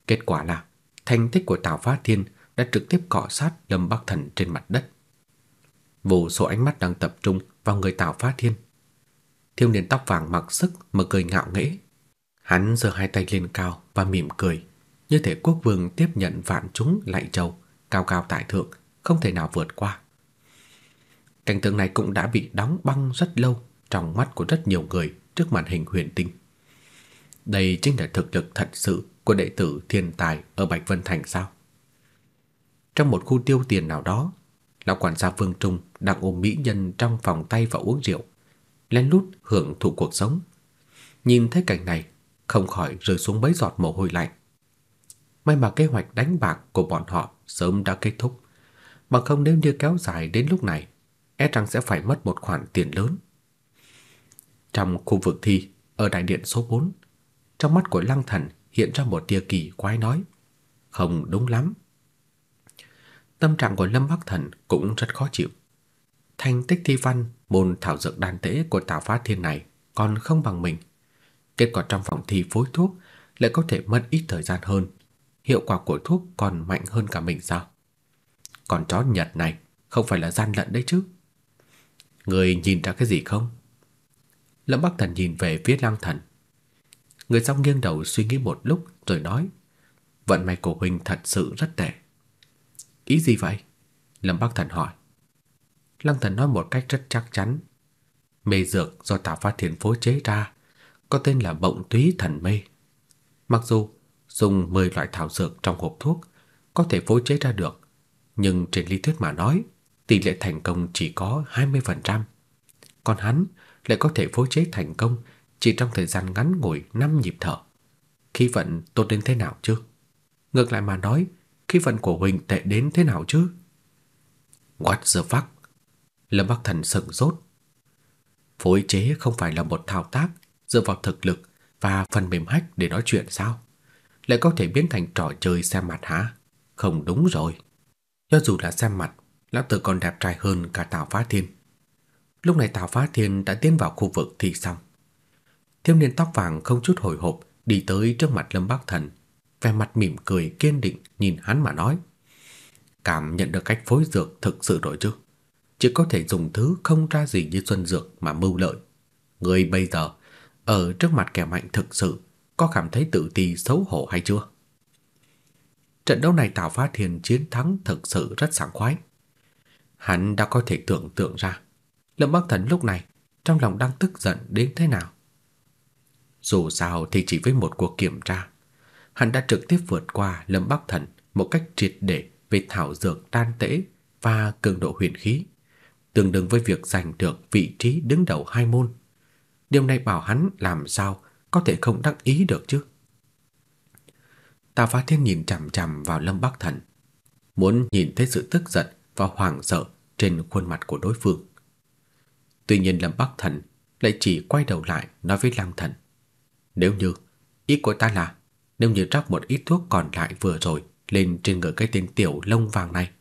Kết quả là thành tích của Tào Phát Thiên đã trực tiếp cọ sát Lâm Bắc Thần trên mặt đất. Vô số ánh mắt đang tập trung vào người Tào Phát Thiên. Thiếu niên tóc vàng mặc sức mà cười ngạo nghễ. Hắn giơ hai tay lên cao và mỉm cười, như thể quốc vương tiếp nhận vạn chúng lạy châu, cao cao tại thượng, không thể nào vượt qua. Cảnh tượng này cũng đã bị đóng băng rất lâu trong mắt của rất nhiều người trước màn hình huyền tinh. Đây chính là thực lực thật sự của đệ tử thiên tài ở Bạch Vân Thành sao? Trong một khu tiêu tiền nào đó, lão quản gia Vương Trung đang ôm mỹ nhân trong vòng tay và uống rượu, lén lút hưởng thụ cuộc sống. Nhìn thấy cảnh này, không khỏi rơi xuống mấy giọt mồ hôi lạnh. May mà kế hoạch đánh bạc của bọn họ sớm đã kết thúc, bằng không nếu như kéo dài đến lúc này, e rằng sẽ phải mất một khoản tiền lớn. Trong khu vực thi ở đại điện số 4, trong mắt của Lăng Thần hiện ra một tia kỳ quái nói: "Không đúng lắm." Tâm trạng của Lâm Bắc Thần cũng rất khó chịu. Thành tích thi văn môn thảo dược đan tế của Tào Phát Thiên này còn không bằng mình. Kết quả trong phòng thi phối thuốc lại có thể mất ít thời gian hơn, hiệu quả của thuốc còn mạnh hơn cả mình sao? Còn chó Nhật này không phải là gian lận đấy chứ? Người nhìn ra cái gì không? Lâm Bắc Thần nhìn về phía Lăng Thần. Người sau nghiêng đầu suy nghĩ một lúc rồi nói: "Vận may của huynh thật sự rất tệ." "Ý gì vậy?" Lâm Bắc Thần hỏi. Lăng Thần nói một cách rất chắc chắn: "Mê dược do tạ Phát Thiên phối chế ra, có tên là Bộng Túy Thần Mê. Mặc dù dùng 10 loại thảo dược trong hộp thuốc có thể phối chế ra được, nhưng trên lý thuyết mà nói, tỷ lệ thành công chỉ có 20%. Còn hắn lại có thể phối chế thành công chỉ trong thời gian ngắn ngủi 5 nhịp thở. Khí vận tốt đến thế nào chứ? Ngược lại mà nói, khí vận của huynh tệ đến thế nào chứ? What the fuck? Lâm Bắc Thần sững sốt. Phối chế không phải là một thao tác dựa vào thực lực và phần mềm hack để nói chuyện sao? Lại có thể biến thành trò chơi xem mặt hả? Không đúng rồi. Cho dù là xem mặt, lão tử còn đẹp trai hơn cả Tào Phá Thiên. Lúc này Tào Phá Thiên đã tiến vào khu vực thi xong. Thiếu niên tóc vàng không chút hồi hộp đi tới trước mặt Lâm Bắc Thần, vẻ mặt mỉm cười kiên định nhìn hắn mà nói: "Cảm nhận được cách phối dược thực sự rồi chứ? Chỉ có thể dùng thứ không ra gì như xuân dược mà mưu lợi. Người bây giờ ở trước mặt kẻ mạnh thực sự có cảm thấy tự ti xấu hổ hay chưa?" Trận đấu này Tào Phá Thiên chiến thắng thực sự rất sảng khoái. Hắn đã có thể tưởng tượng ra Lâm Bắc Thần lúc này trong lòng đang tức giận đến thế nào. Dù sao thì chỉ với một cuộc kiểm tra, hắn đã trực tiếp vượt qua Lâm Bắc Thần một cách triệt để về thảo dược đan tễ và cường độ huyền khí, tương đương với việc giành được vị trí đứng đầu hai môn. Điều này bảo hắn làm sao có thể không đắc ý được chứ? Tào Phá Thiên nhìn chằm chằm vào Lâm Bắc Thần, muốn nhìn thấy sự tức giận và hoảng sợ trên khuôn mặt của đối phương. Tuy nhiên Lâm Bắc Thần lại chỉ quay đầu lại nói với Lăng Thần, nếu như ý của ta là nếu như rắc một ít thuốc còn lại vừa rồi lên trên người cái tên tiểu lông vàng này,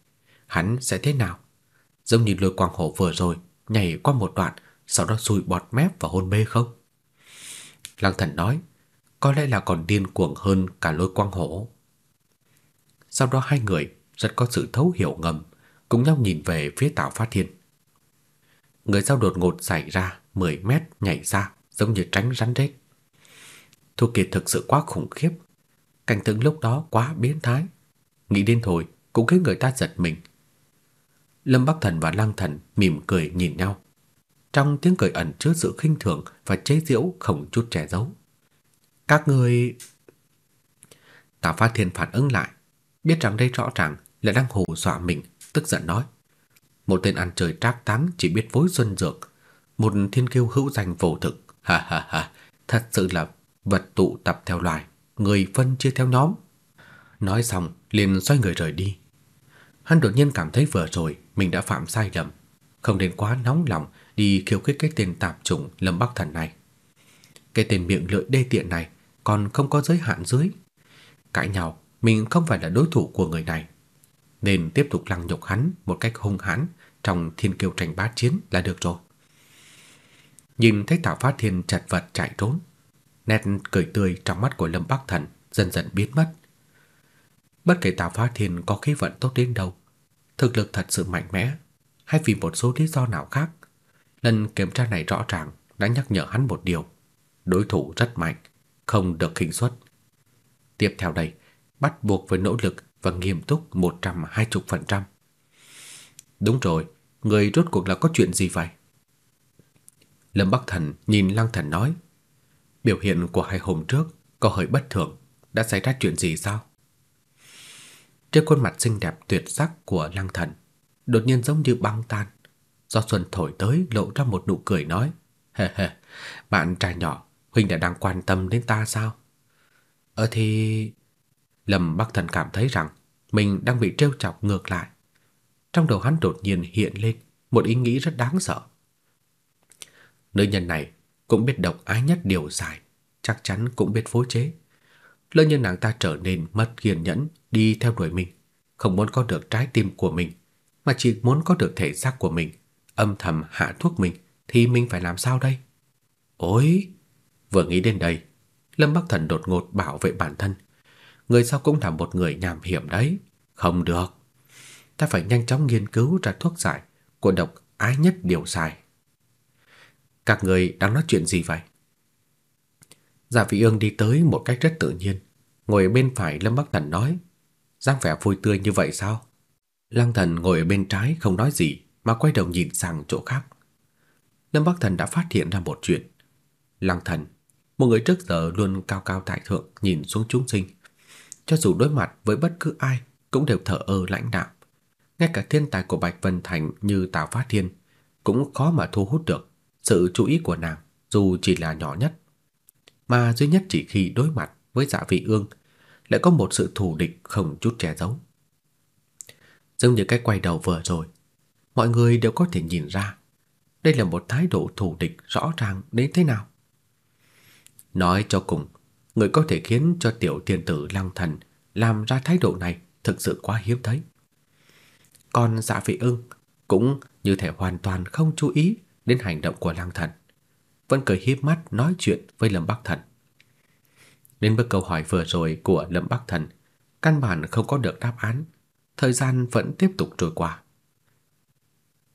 hắn sẽ thế nào? Giống như lôi quang hổ vừa rồi nhảy qua một đoạn, sau đó sùi bọt mép và hôn mê không? Lăng Thần nói, có lẽ là còn điên cuồng hơn cả lôi quang hổ. Sau đó hai người rất có sự thấu hiểu ngầm, cùng nhau nhìn về phía Tào Phát Thiên. Người sau đột ngột xảy ra 10 mét nhảy ra giống như tránh rắn rết. Thu Kiệt thực sự quá khủng khiếp. Cảnh tượng lúc đó quá biến thái. Nghĩ đến thôi cũng khiến người ta giật mình. Lâm Bắc Thần và Lăng Thần mỉm cười nhìn nhau trong tiếng cười ẩn chứa sự khinh thường và chế giễu không chút che giấu. Các người Tạ Phát Thiên phản ứng lại, biết rằng đây rõ ràng là đang hù dọa mình, tức giận nói: "Một tên ăn chơi trác táng chỉ biết phối xuân dược, một thiên kiêu hữu danh vô thực, ha ha ha, thật sự là vật tụ tập theo loài, người phân chia theo nhóm." Nói xong, liền xoay người rời đi. Hắn đột nhiên cảm thấy vừa rồi mình đã phạm sai lầm, không nên quá nóng lòng đi khiêu khích cái tên tạp chủng Lâm Bắc Thần này. Cái tên miệng lưỡi đê tiện này còn không có giới hạn dưới. Cãi nhau, mình không phải là đối thủ của người này, nên tiếp tục lăng nhục hắn một cách hung hãn trong thiên kiêu tranh bá chiến là được rồi. Nhìn thấy Tào Phát Thiên chật vật chạy trốn, nét cười tươi trong mắt của Lâm Bắc Thần dần dần biến mất. Bất kể Tào Phát Thiên có khí vận tốt đến đâu, thực lực thật sự mạnh mẽ, hay vì một số lý do nào khác, lần kiểm tra này rõ ràng đã nhắc nhở hắn một điều, đối thủ rất mạnh, không được khinh suất. Tiếp theo đây, bắt buộc phải nỗ lực và nghiêm túc 120%. Đúng rồi, người rốt cuộc là có chuyện gì vậy? Lâm Bắc Thần nhìn Lăng Thần nói, biểu hiện của hai hôm trước có hơi bất thường, đã xảy ra chuyện gì sao? Trên khuôn mặt xinh đẹp tuyệt sắc của Lăng Thần, đột nhiên giống như băng tan. Do xuân thổi tới lộ ra một nụ cười nói, "Hề hề, bạn trai nhỏ, huynh đã đang quan tâm đến ta sao?" "Ờ thì..." Lâm Bắc Thần cảm thấy rằng mình đang bị trêu chọc ngược lại. Trong đầu hắn đột nhiên hiện lên một ý nghĩ rất đáng sợ. Nữ nhân này cũng biết độc ái nhất điều dài, chắc chắn cũng biết phối chế. Lỡ như nàng ta trở nên mất kiên nhẫn đi theo đuổi mình, không muốn có được trái tim của mình, mà chỉ muốn có được thể xác của mình, âm thầm hạ thuốc mình thì mình phải làm sao đây? Ôi, vừa nghĩ đến đây, Lâm Bắc Thần đột ngột bảo vệ bản thân. Người sau cũng là một người nham hiểm đấy, không được. Ta phải nhanh chóng nghiên cứu ra thuốc giải của độc ái nhất điều xài. Các người đang nói chuyện gì vậy? Giả Vị Ương đi tới một cách rất tự nhiên, ngồi bên phải Lâm Bắc Thần nói, dáng vẻ vui tươi như vậy sao? Lăng Thần ngồi ở bên trái không nói gì, mà quay đầu nhìn sang chỗ khác. Lâm Bắc Thần đã phát hiện ra một chuyện. Lăng Thần, một người trước giờ luôn cao cao tại thượng nhìn xuống chúng sinh, cho dù đối mặt với bất cứ ai cũng đều thở ơ lãnh đạm. Ngay cả thiên tài của Bạch Vân Thành như Tào Phát Thiên cũng khó mà thu hút được sự chú ý của nàng, dù chỉ là nhỏ nhất. Mà duy nhất chỉ khi đối mặt với Dạ Vị Ương lại có một sự thù địch không chút che giấu. Giống như cái quay đầu vừa rồi, mọi người đều có thể nhìn ra, đây là một thái độ thù địch rõ ràng đến thế nào. Nói cho cùng, người có thể khiến cho tiểu tiên tử Lăng Thần làm ra thái độ này thực sự quá hiếm thấy. Còn Dạ Vị Ưng cũng như thể hoàn toàn không chú ý đến hành động của Lăng Thần, vẫn cười híp mắt nói chuyện với Lâm Bắc Thần. Đến bước câu hỏi vừa rồi của Lâm Bắc Thần, căn bản không có được đáp án, thời gian vẫn tiếp tục trôi qua.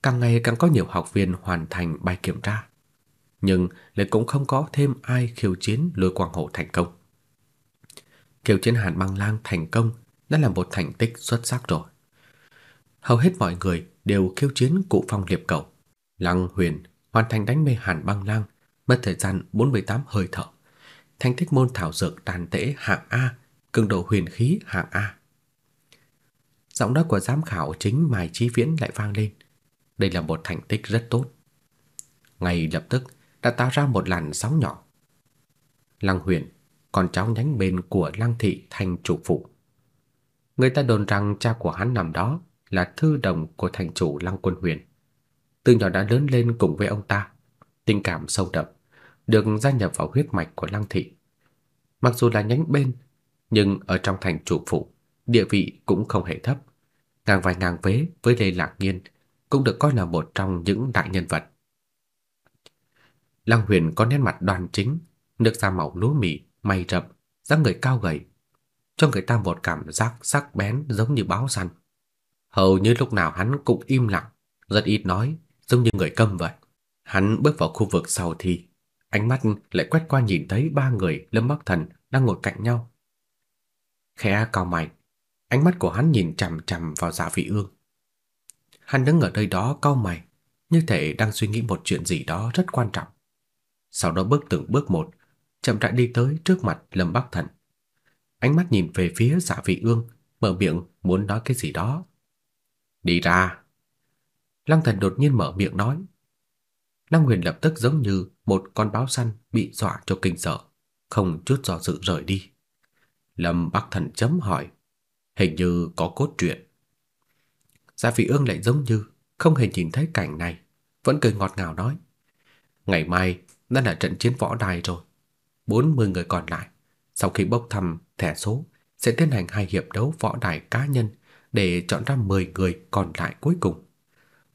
Càng ngày càng có nhiều học viên hoàn thành bài kiểm tra, nhưng lại cũng không có thêm ai khiêu chiến Lôi Quang Hổ thành công. Khiêu chiến Hàn Băng Lang thành công đã là một thành tích xuất sắc rồi. Hầu hết mọi người đều khiêu chiến cụ phong liệp cầu. Lăng Huyền hoàn thành đánh mê Hàn Băng Lang, mất thời gian 48 hơi thở. Thành tích môn thảo dược tàn tễ hạng A, cường độ huyền khí hạng A. Giọng nói của giám khảo chính Mai Chí Viễn lại vang lên. Đây là một thành tích rất tốt. Ngay lập tức đã tạo ra một làn sóng nhỏ. Lăng Huyền, con cháu nhánh bên của Lăng thị thành chủ phụ. Người ta đồn rằng cha của hắn nằm đó là thư đồng của thành chủ Lăng Quân Huyền. Từ nhỏ đã lớn lên cùng với ông ta, tình cảm sâu đậm, được gia nhập vào huyết mạch của Lăng thị. Mặc dù là nhánh bên, nhưng ở trong thành chủ phụ, địa vị cũng không hề thấp. Ngang vai ngang vế với Lê Lạc nghiên cũng được coi là một trong những đại nhân vật. Lăng Huyền có nét mặt đoan chính, nước da màu lúa mì, mày rậm, dáng người cao gầy, cho người ta một cảm giác sắc bén giống như báo săn. Hầu như lúc nào hắn cũng im lặng, rất ít nói, giống như người câm vậy. Hắn bước vào khu vực sau thì ánh mắt lại quét qua nhìn thấy ba người Lâm Bắc Thần đang ngồi cạnh nhau. Khẽ cau mày, ánh mắt của hắn nhìn chằm chằm vào Dạ Vị Ương. Hắn đứng ở nơi đó cau mày, như thể đang suy nghĩ một chuyện gì đó rất quan trọng. Sau đó bước từng bước một, chậm rãi đi tới trước mặt Lâm Bắc Thần. Ánh mắt nhìn về phía Dạ Vị Ương, mở miệng muốn nói cái gì đó. "Đi ra." Lăng Thần đột nhiên mở miệng nói. Lăng Huyền lập tức giống như một con báo săn bị dọa cho kinh sợ, không chút do dự rời đi. Lâm Bắc Thần chấm hỏi, hình như có cốt truyện. Gia Vị Ương lại giống như không hề nhìn thấy cảnh này, vẫn cười ngọt ngào nói: "Ngày mai đã là trận chiến võ đài rồi. 40 người còn lại, sau khi bốc thăm thẻ số sẽ tiến hành hai hiệp đấu võ đài cá nhân để chọn ra 10 người còn lại cuối cùng.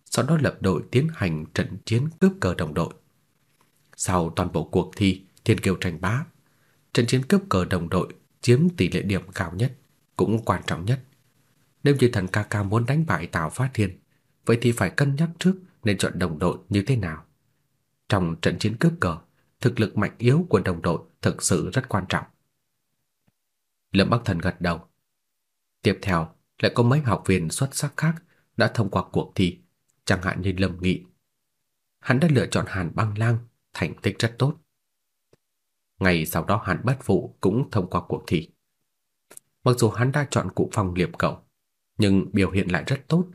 Sau đó lập đội tiến hành trận chiến cướp cờ đồng đội. Sau toàn bộ cuộc thi Thiên Kiêu tranh bá, trận chiến cướp cờ đồng đội chiếm tỷ lệ điểm cao nhất, cũng quan trọng nhất. Nếu như thần ca ca muốn đánh bại Tào Phát Thiên, vậy thì phải cân nhắc trước nên chọn đồng đội như thế nào. Trong trận chiến cướp cờ, thực lực mạnh yếu của đồng đội thực sự rất quan trọng. Lâm Bắc Thần gật đầu. Tiếp theo, lại có mấy học viên xuất sắc khác đã thông qua cuộc thi, chẳng hạn như Lâm Nghị. Hắn đã lựa chọn Hàn Băng Lang, thành tích rất tốt. Ngày sau đó Hàn Bất Phụ cũng thông qua cuộc thi. Mặc dù hắn đã chọn cụ phòng liệp cậu, nhưng biểu hiện lại rất tốt,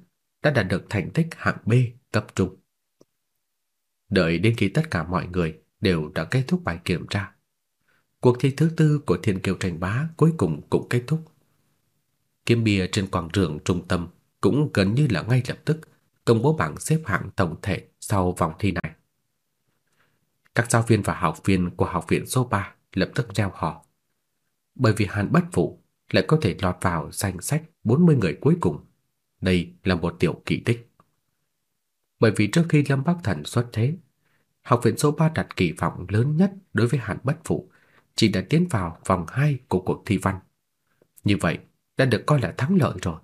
đã đạt được thành tích hạng B cấp trung. Đợi đến khi tất cả mọi người đều đã kết thúc bài kiểm tra, cuộc thi thứ tư của Thiên kiều tranh bá cuối cùng cũng kết thúc. Kiếm bia trên quảng trường trung tâm cũng gần như là ngay lập tức công bố bảng xếp hạng tổng thể sau vòng thi này. Các giáo viên và học viên của học viện số 3 lập tức reo hò. Bởi vì Hàn Bất Vũ lại có thể lọt vào danh sách 40 người cuối cùng. Đây là một tiểu kỳ tích. Bởi vì trước khi Lâm Bắc Thần xuất thế, học viện số 3 đặt kỳ vọng lớn nhất đối với Hàn Bất Phụ chỉ đã tiến vào vòng 2 của cuộc thi văn. Như vậy đã được coi là thắng lợi rồi.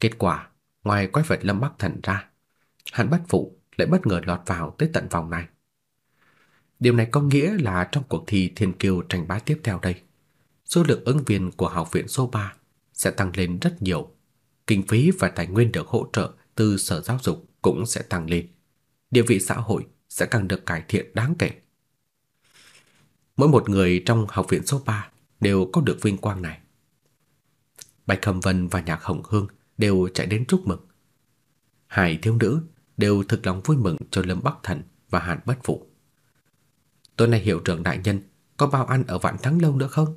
Kết quả, ngoài quái vật Lâm Bắc Thần ra, Hàn Bất Phụ lại bất ngờ lọt vào tới tận vòng này. Điều này có nghĩa là trong cuộc thi Thiên Kiêu tranh bá tiếp theo đây, số lượng ứng viên của học viện số 3 sẽ tăng lên rất nhiều. Kinh phí và tài nguyên được hỗ trợ từ Sở Giáo dục cũng sẽ tăng lên. Địa vị xã hội sẽ càng được cải thiện đáng kể. Mỗi một người trong học viện số 3 đều có được vinh quang này. Bạch Khâm Vân và Nhạc Hồng Hương đều chạy đến chúc mừng. Hai thiếu nữ đều thực lòng vui mừng cho Lâm Bắc Thần và Hàn Bất Phụ. Tối nay hiệu trưởng đại nhân có bao ăn ở Vạn Thắng Lâu nữa không?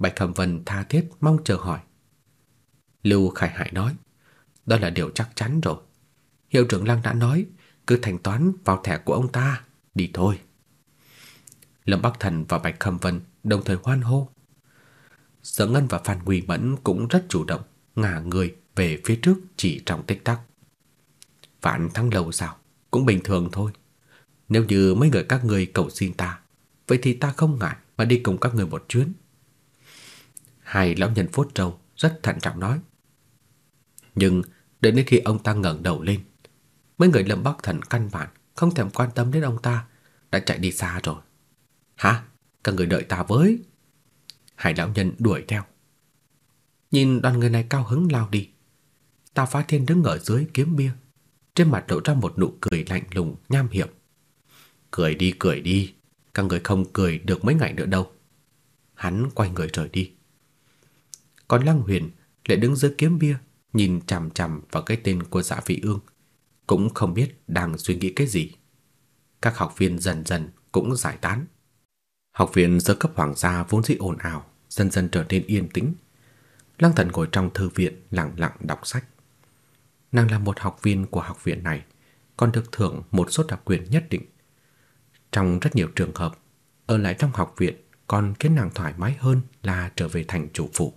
Bạch Cẩm Vân tha thiết mong chờ hỏi. Lưu Khải Hải nói, đó là điều chắc chắn rồi. Hiệu trưởng Lăng đã nói, cứ thanh toán vào thẻ của ông ta, đi thôi. Lâm Bắc Thần và Bạch Khâm Vân đồng thời hoan hô. Sở Ngân và Phan Quỳ Mẫn cũng rất chủ động, ngả người về phía trước chỉ trong tích tắc. Vạn Thắng Lâu sao? Cũng bình thường thôi. Nếu như mấy người các người cầu xin ta, vậy thì ta không ngại mà đi cùng các người một chuyến. Hai lão nhân phốt trâu rất thận trọng nói. Nhưng đến khi ông ta ngẩng đầu lên, mấy người Lâm Bắc Thần căn bản không thèm quan tâm đến ông ta, đã chạy đi xa rồi. Hả? Các người đợi ta với. Hai lão nhân đuổi theo. Nhìn đoàn người này cao hứng lao đi. Tào Phá Thiên đứng ở dưới kiếm bia, trên mặt lộ ra một nụ cười lạnh lùng nham hiểm. Cười đi cười đi, các người không cười được mấy ngày nữa đâu. Hắn quay người rời đi. Còn Lăng Huyền lại đứng dưới kiếm bia, nhìn chằm chằm vào cái tên của Dạ Vị Ương, cũng không biết đang suy nghĩ cái gì. Các học viên dần dần cũng giải tán. Học viện sơ cấp hoàng gia vốn dĩ ồn ào, dần dần trở nên yên tĩnh. Lăng Thần ngồi trong thư viện lặng lặng đọc sách. Nàng là một học viên của học viện này, còn được thưởng một số đặc quyền nhất định. Trong rất nhiều trường hợp, ở lại trong học viện còn khiến nàng thoải mái hơn là trở về thành chủ phụ.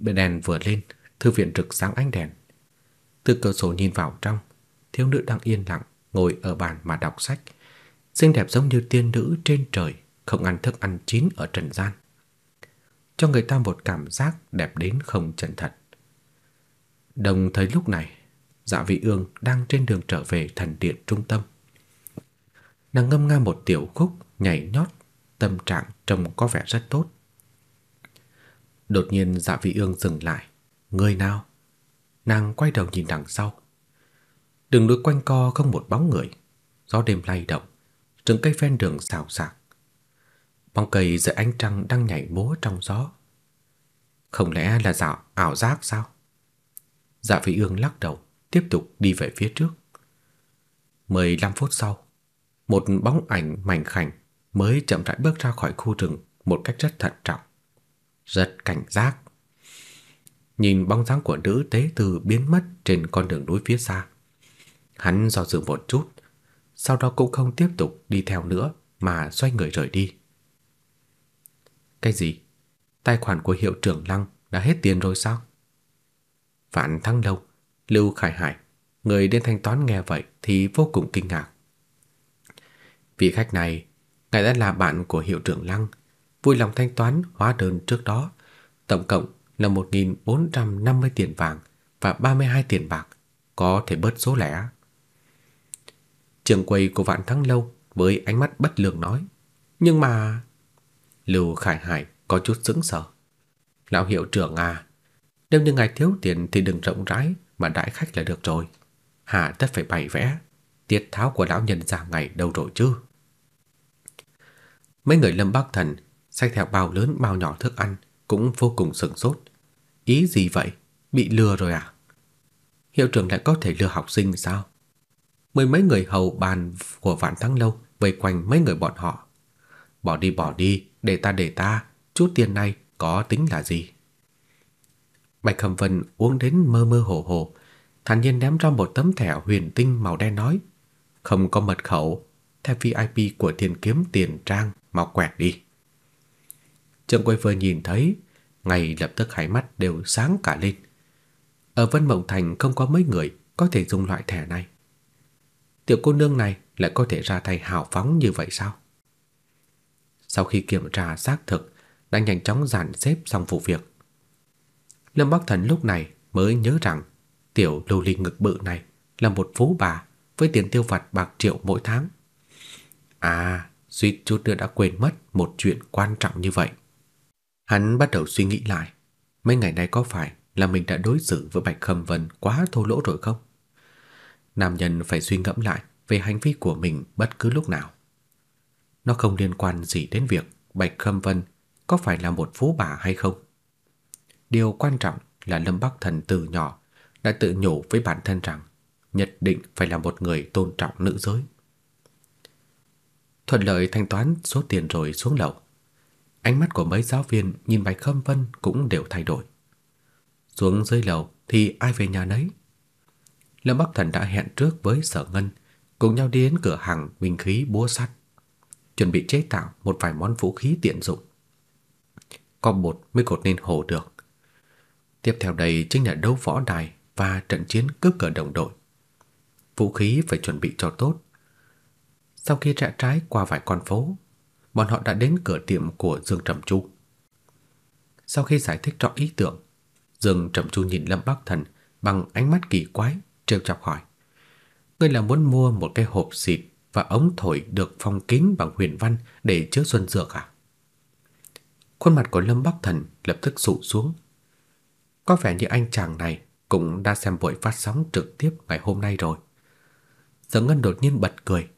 Bên đèn vừa lên, thư viện rực sáng ánh đèn. Từ cửa sổ nhìn vào trong, thiếu nữ đang yên lặng ngồi ở bàn mà đọc sách, xinh đẹp giống như tiên nữ trên trời, không ăn thức ăn chín ở trần gian. Cho người ta một cảm giác đẹp đến không chân thật. Đồng thời lúc này, Dạ Vị Ương đang trên đường trở về thần điện trung tâm. Nàng ngâm nga một tiểu khúc nhảy nhót, tâm trạng trông có vẻ rất tốt. Đột nhiên Dạ Vị Ương dừng lại, "Người nào?" Nàng quay đầu nhìn đằng sau. Đường núi quanh co không một bóng người, gió đêm lay động, rừng cây ven đường xào xạc. Bóng cây dưới ánh trăng đang nhảy múa trong gió. Không lẽ là dạo ảo giác sao? Dạ vị Ương lắc đầu, tiếp tục đi về phía trước. 15 phút sau, một bóng ảnh mảnh khảnh mới chậm rãi bước ra khỏi khu rừng một cách rất thận trọng, rất cảnh giác. Nhìn bóng dáng của nữ tế từ biến mất trên con đường núi phía xa, hắn do dự một chút, sau đó cũng không tiếp tục đi theo nữa mà xoay người rời đi. Cái gì? Tài khoản của hiệu trưởng Lăng đã hết tiền rồi sao? Vạn Thăng Lâu, Lưu Khải Hải, người đến thanh toán nghe vậy thì vô cùng kinh ngạc. Vị khách này, ngài đã là bạn của hiệu trưởng Lăng, vui lòng thanh toán hóa đơn trước đó, tổng cộng là 1450 tiền vàng và 32 tiền bạc, có thể bớt số lẻ. Trường quầy của Vạn thắng Lâu với ánh mắt bất lương nói, nhưng mà Lưu Khải Hải có chút sững sờ. Lão hiệu trưởng à, nếu như ngài thiếu tiền thì đừng rộng rãi mà đãi khách là được rồi. Hà tất phải bày vẽ, tiết tháo của lão nhân già ngày đâu rồi chứ. Mấy người Lâm Bắc Thần xách theo bao lớn bao nhỏ thức ăn cũng vô cùng sửng sốt. Ý gì vậy? Bị lừa rồi à? Hiệu trưởng lại có thể lừa học sinh sao? Mười mấy người hầu bàn của Vạn Thắng Lâu vây quanh mấy người bọn họ. Bỏ đi bỏ đi, để ta để ta, chút tiền này có tính là gì? Bạch Khâm Vân uống đến mơ mơ hồ hồ, thản nhiên ném ra một tấm thẻ huyền tinh màu đen nói: "Không có mật khẩu, thẻ VIP của Thiên Kiếm Tiền Trang mau quẹt đi." Trương Quay vừa nhìn thấy, ngay lập tức hai mắt đều sáng cả lên. Ở Vân Mộng Thành không có mấy người có thể dùng loại thẻ này. Tiểu cô nương này lại có thể ra tay hào phóng như vậy sao? Sau khi kiểm tra xác thực, đã nhanh chóng dàn xếp xong vụ việc. Lâm Bắc Thần lúc này mới nhớ rằng tiểu lưu ly ngực bự này là một phú bà với tiền tiêu vặt bạc triệu mỗi tháng. À, suýt chút nữa đã quên mất một chuyện quan trọng như vậy. Hắn bắt đầu suy nghĩ lại, mấy ngày nay có phải là mình đã đối xử với Bạch Khâm Vân quá thô lỗ rồi không? Nam nhân phải suy ngẫm lại về hành vi của mình bất cứ lúc nào. Nó không liên quan gì đến việc Bạch Khâm Vân có phải là một phú bà hay không. Điều quan trọng là Lâm Bắc Thần từ nhỏ đã tự nhủ với bản thân rằng nhất định phải là một người tôn trọng nữ giới. Thuận lợi thanh toán số tiền rồi xuống lầu. Ánh mắt của mấy giáo viên nhìn Bạch Khâm Vân cũng đều thay đổi. Xuống dưới lầu thì ai về nhà nấy. Lâm Bắc Thần đã hẹn trước với Sở Ngân cùng nhau đi đến cửa hàng binh khí búa sắt, chuẩn bị chế tạo một vài món vũ khí tiện dụng. Có một mới cột nên hổ được. Tiếp theo đây chính là đấu võ đài và trận chiến cướp cờ đồng đội. Vũ khí phải chuẩn bị cho tốt. Sau khi rẽ trái qua vài con phố, bọn họ đã đến cửa tiệm của Dương Trầm Chu. Sau khi giải thích rõ ý tưởng, Dương Trầm Chu nhìn Lâm Bắc Thần bằng ánh mắt kỳ quái, trêu chọc hỏi: "Ngươi là muốn mua một cái hộp xịt và ống thổi được phong kín bằng huyền văn để chứa xuân dược à?" Khuôn mặt của Lâm Bắc Thần lập tức sụ xuống. Có vẻ như anh chàng này cũng đã xem buổi phát sóng trực tiếp ngày hôm nay rồi. Giờ Ngân đột nhiên bật cười.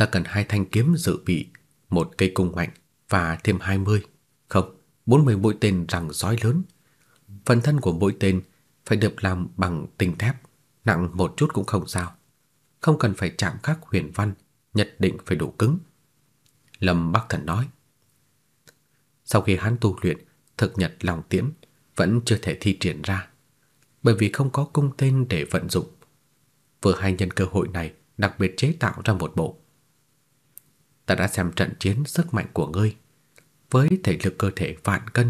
Ta cần hai thanh kiếm dự bị, một cây cung mạnh và thêm 20, không, 40 mũi tên rằng sói lớn. Phần thân của mũi tên phải được làm bằng tinh thép, nặng một chút cũng không sao. Không cần phải chạm khắc huyền văn, nhất định phải đủ cứng. Lâm Bắc Thần nói. Sau khi hắn tu luyện thực nhật lòng tiễn, vẫn chưa thể thi triển ra, bởi vì không có cung tên để vận dụng. Vừa hay nhân cơ hội này đặc biệt chế tạo ra một bộ. Ta đã xem trận chiến sức mạnh của ngươi, với thể lực cơ thể vạn cân,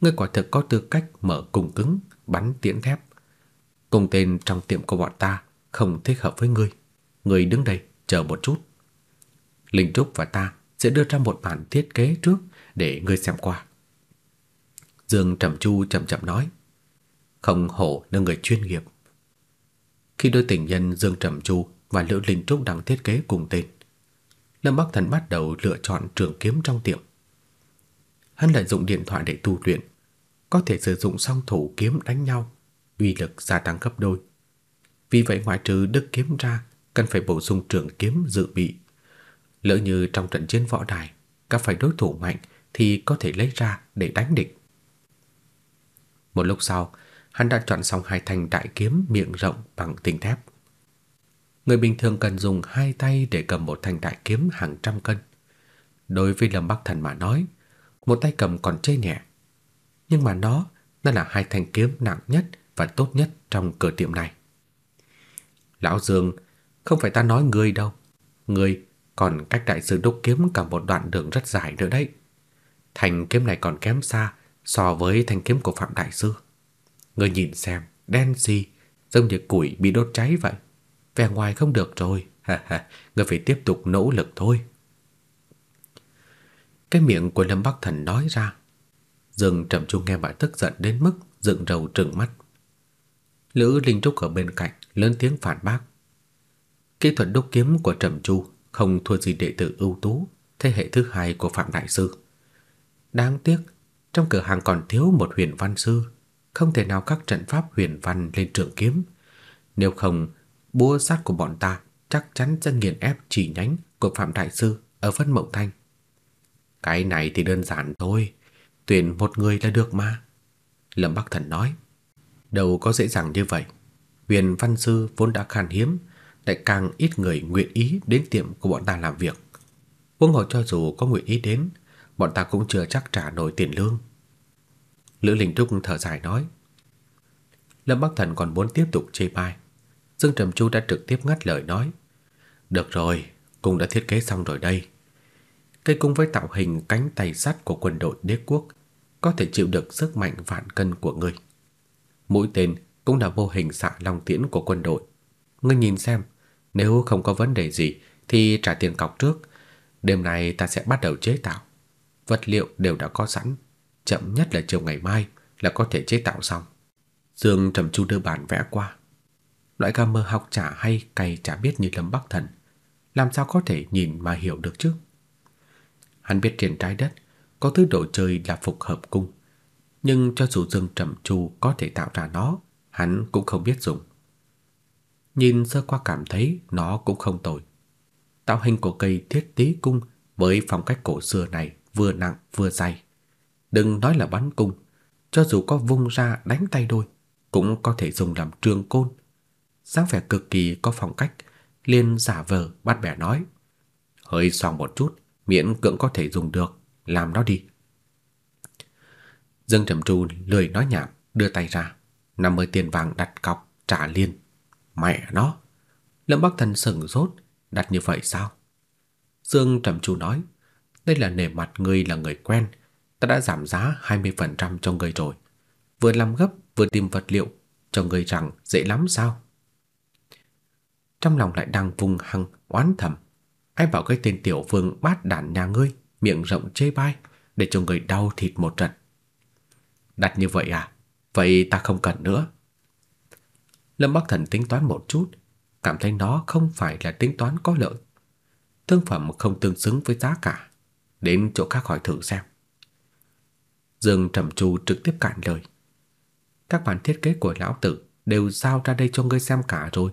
ngươi quả thực có tư cách mở cung cứng, bắn tiễn thép. Cung tên trong tiệm của bọn ta không thích hợp với ngươi. Ngươi đứng đây chờ một chút. Linh Trúc và ta sẽ đưa ra một bản thiết kế trước để ngươi xem qua. Dương Trầm Chu chậm chậm nói, không hổ là người chuyên nghiệp. Khi đôi tình nhân Dương Trầm Chu và Liễu Linh Trúc đang thiết kế cùng tên, Lâm Bắc Thần bắt đầu lựa chọn trường kiếm trong tiệm. Hắn lợi dụng điện thoại để tu luyện, có thể sử dụng song thủ kiếm đánh nhau, uy lực gia tăng gấp đôi. Vì vậy ngoại trừ đức kiếm ra, cần phải bổ sung trường kiếm dự bị. Lỡ như trong trận chiến võ đài, gặp phải đối thủ mạnh thì có thể lấy ra để đánh địch. Một lúc sau, hắn đã chọn xong hai thanh đại kiếm miệng rộng bằng tinh thép. Người bình thường cần dùng hai tay để cầm một thanh đại kiếm hàng trăm cân. Đối với Lâm Bắc Thần mà nói, một tay cầm còn chê nhẹ. Nhưng mà nó, nó là hai thanh kiếm nặng nhất và tốt nhất trong cửa tiệm này. Lão Dương, không phải ta nói ngươi đâu. Ngươi còn cách đại sư đúc kiếm cả một đoạn đường rất dài nữa đấy. Thanh kiếm này còn kém xa so với thanh kiếm của Phạm đại sư. Ngươi nhìn xem, đen xì, giống như củi bị đốt cháy vậy. Vẻ ngoài không được rồi, ha ha, ngươi phải tiếp tục nỗ lực thôi. Cái miệng của Lâm Bắc Thần nói ra, Dương Trầm Trung nghe vậy tức giận đến mức dựng râu trừng mắt. Lữ Linh Trúc ở bên cạnh lớn tiếng phản bác. Kỹ thuật đúc kiếm của Trầm Chu không thua gì đệ tử ưu tú thế hệ thứ hai của Phạm đại sư. Đáng tiếc, trong cửa hàng còn thiếu một huyền văn sư, không thể nào các trận pháp huyền văn lên trường kiếm, nếu không búa sắt của bọn ta chắc chắn sẽ nghiền ép chỉ nhánh của Phạm đại sư ở Vân Mộng Thanh. Cái này thì đơn giản thôi, tuyển một người là được mà." Lâm Bắc Thần nói. "Đâu có dễ dàng như vậy. Huyền văn sư vốn đã khan hiếm, lại càng ít người nguyện ý đến tiệm của bọn ta làm việc. Huống hồ cho dù có nguyện ý đến, bọn ta cũng chưa chắc trả nổi tiền lương." Lữ Linh Trúc thở dài nói. Lâm Bắc Thần còn muốn tiếp tục chê bai. Dương Trầm Chu đã trực tiếp ngắt lời nói. Được rồi, cung đã thiết kế xong rồi đây. Cây cung với tạo hình cánh tay sắt của quân đội đế quốc có thể chịu được sức mạnh vạn cân của ngươi. Mũi tên cũng là mô hình xạ long tiễn của quân đội. Ngươi nhìn xem, nếu không có vấn đề gì thì trả tiền cọc trước. Đêm nay ta sẽ bắt đầu chế tạo. Vật liệu đều đã có sẵn, chậm nhất là chiều ngày mai là có thể chế tạo xong. Dương Trầm Chu đưa bản vẽ qua. Loại gà mờ học chả hay cày chả biết như Lâm Bắc Thần, làm sao có thể nhìn mà hiểu được chứ? Hắn biết trên trái đất có thứ đồ chơi là phục hợp cung, nhưng cho dù Dương Trầm Trù có thể tạo ra nó, hắn cũng không biết dùng. Nhìn sơ qua cảm thấy nó cũng không tồi. Tạo hình của cây thiết tí cung với phong cách cổ xưa này vừa nặng vừa dày. Đừng nói là bắn cung, cho dù có vung ra đánh tay đôi cũng có thể dùng làm trường côn dáng vẻ cực kỳ có phong cách, liền giả vờ bắt bẻ nói: "Hơi xoàng một chút, miễn cưỡng có thể dùng được, làm nó đi." Dương Trầm Tru lười nói nhảm, đưa tay ra, 50 tiền vàng đặt cọc trả liền. Mẹ nó. Lâm Bắc Thần sững sốt, đặt như vậy sao? Dương Trầm Tru nói, đây là nể mặt ngươi là người quen, ta đã giảm giá 20% cho ngươi rồi. Vừa làm gấp vừa tìm vật liệu, cho ngươi rằng dễ lắm sao? Trong lòng lại đang vùng hăng oán thầm, ai bảo cái tên tiểu vương bát đản nhà ngươi miệng rộng chê bai để cho người đau thịt một trận. Đặt như vậy à? Vậy ta không cần nữa. Lâm Bắc Thần tính toán một chút, cảm thấy nó không phải là tính toán có lợi. Thương phẩm không tương xứng với giá cả, đến chỗ khác hỏi thử xem. Dương Trầm Chu trực tiếp cạn lời. Các bản thiết kế của lão tử đều giao ra đây cho ngươi xem cả rồi,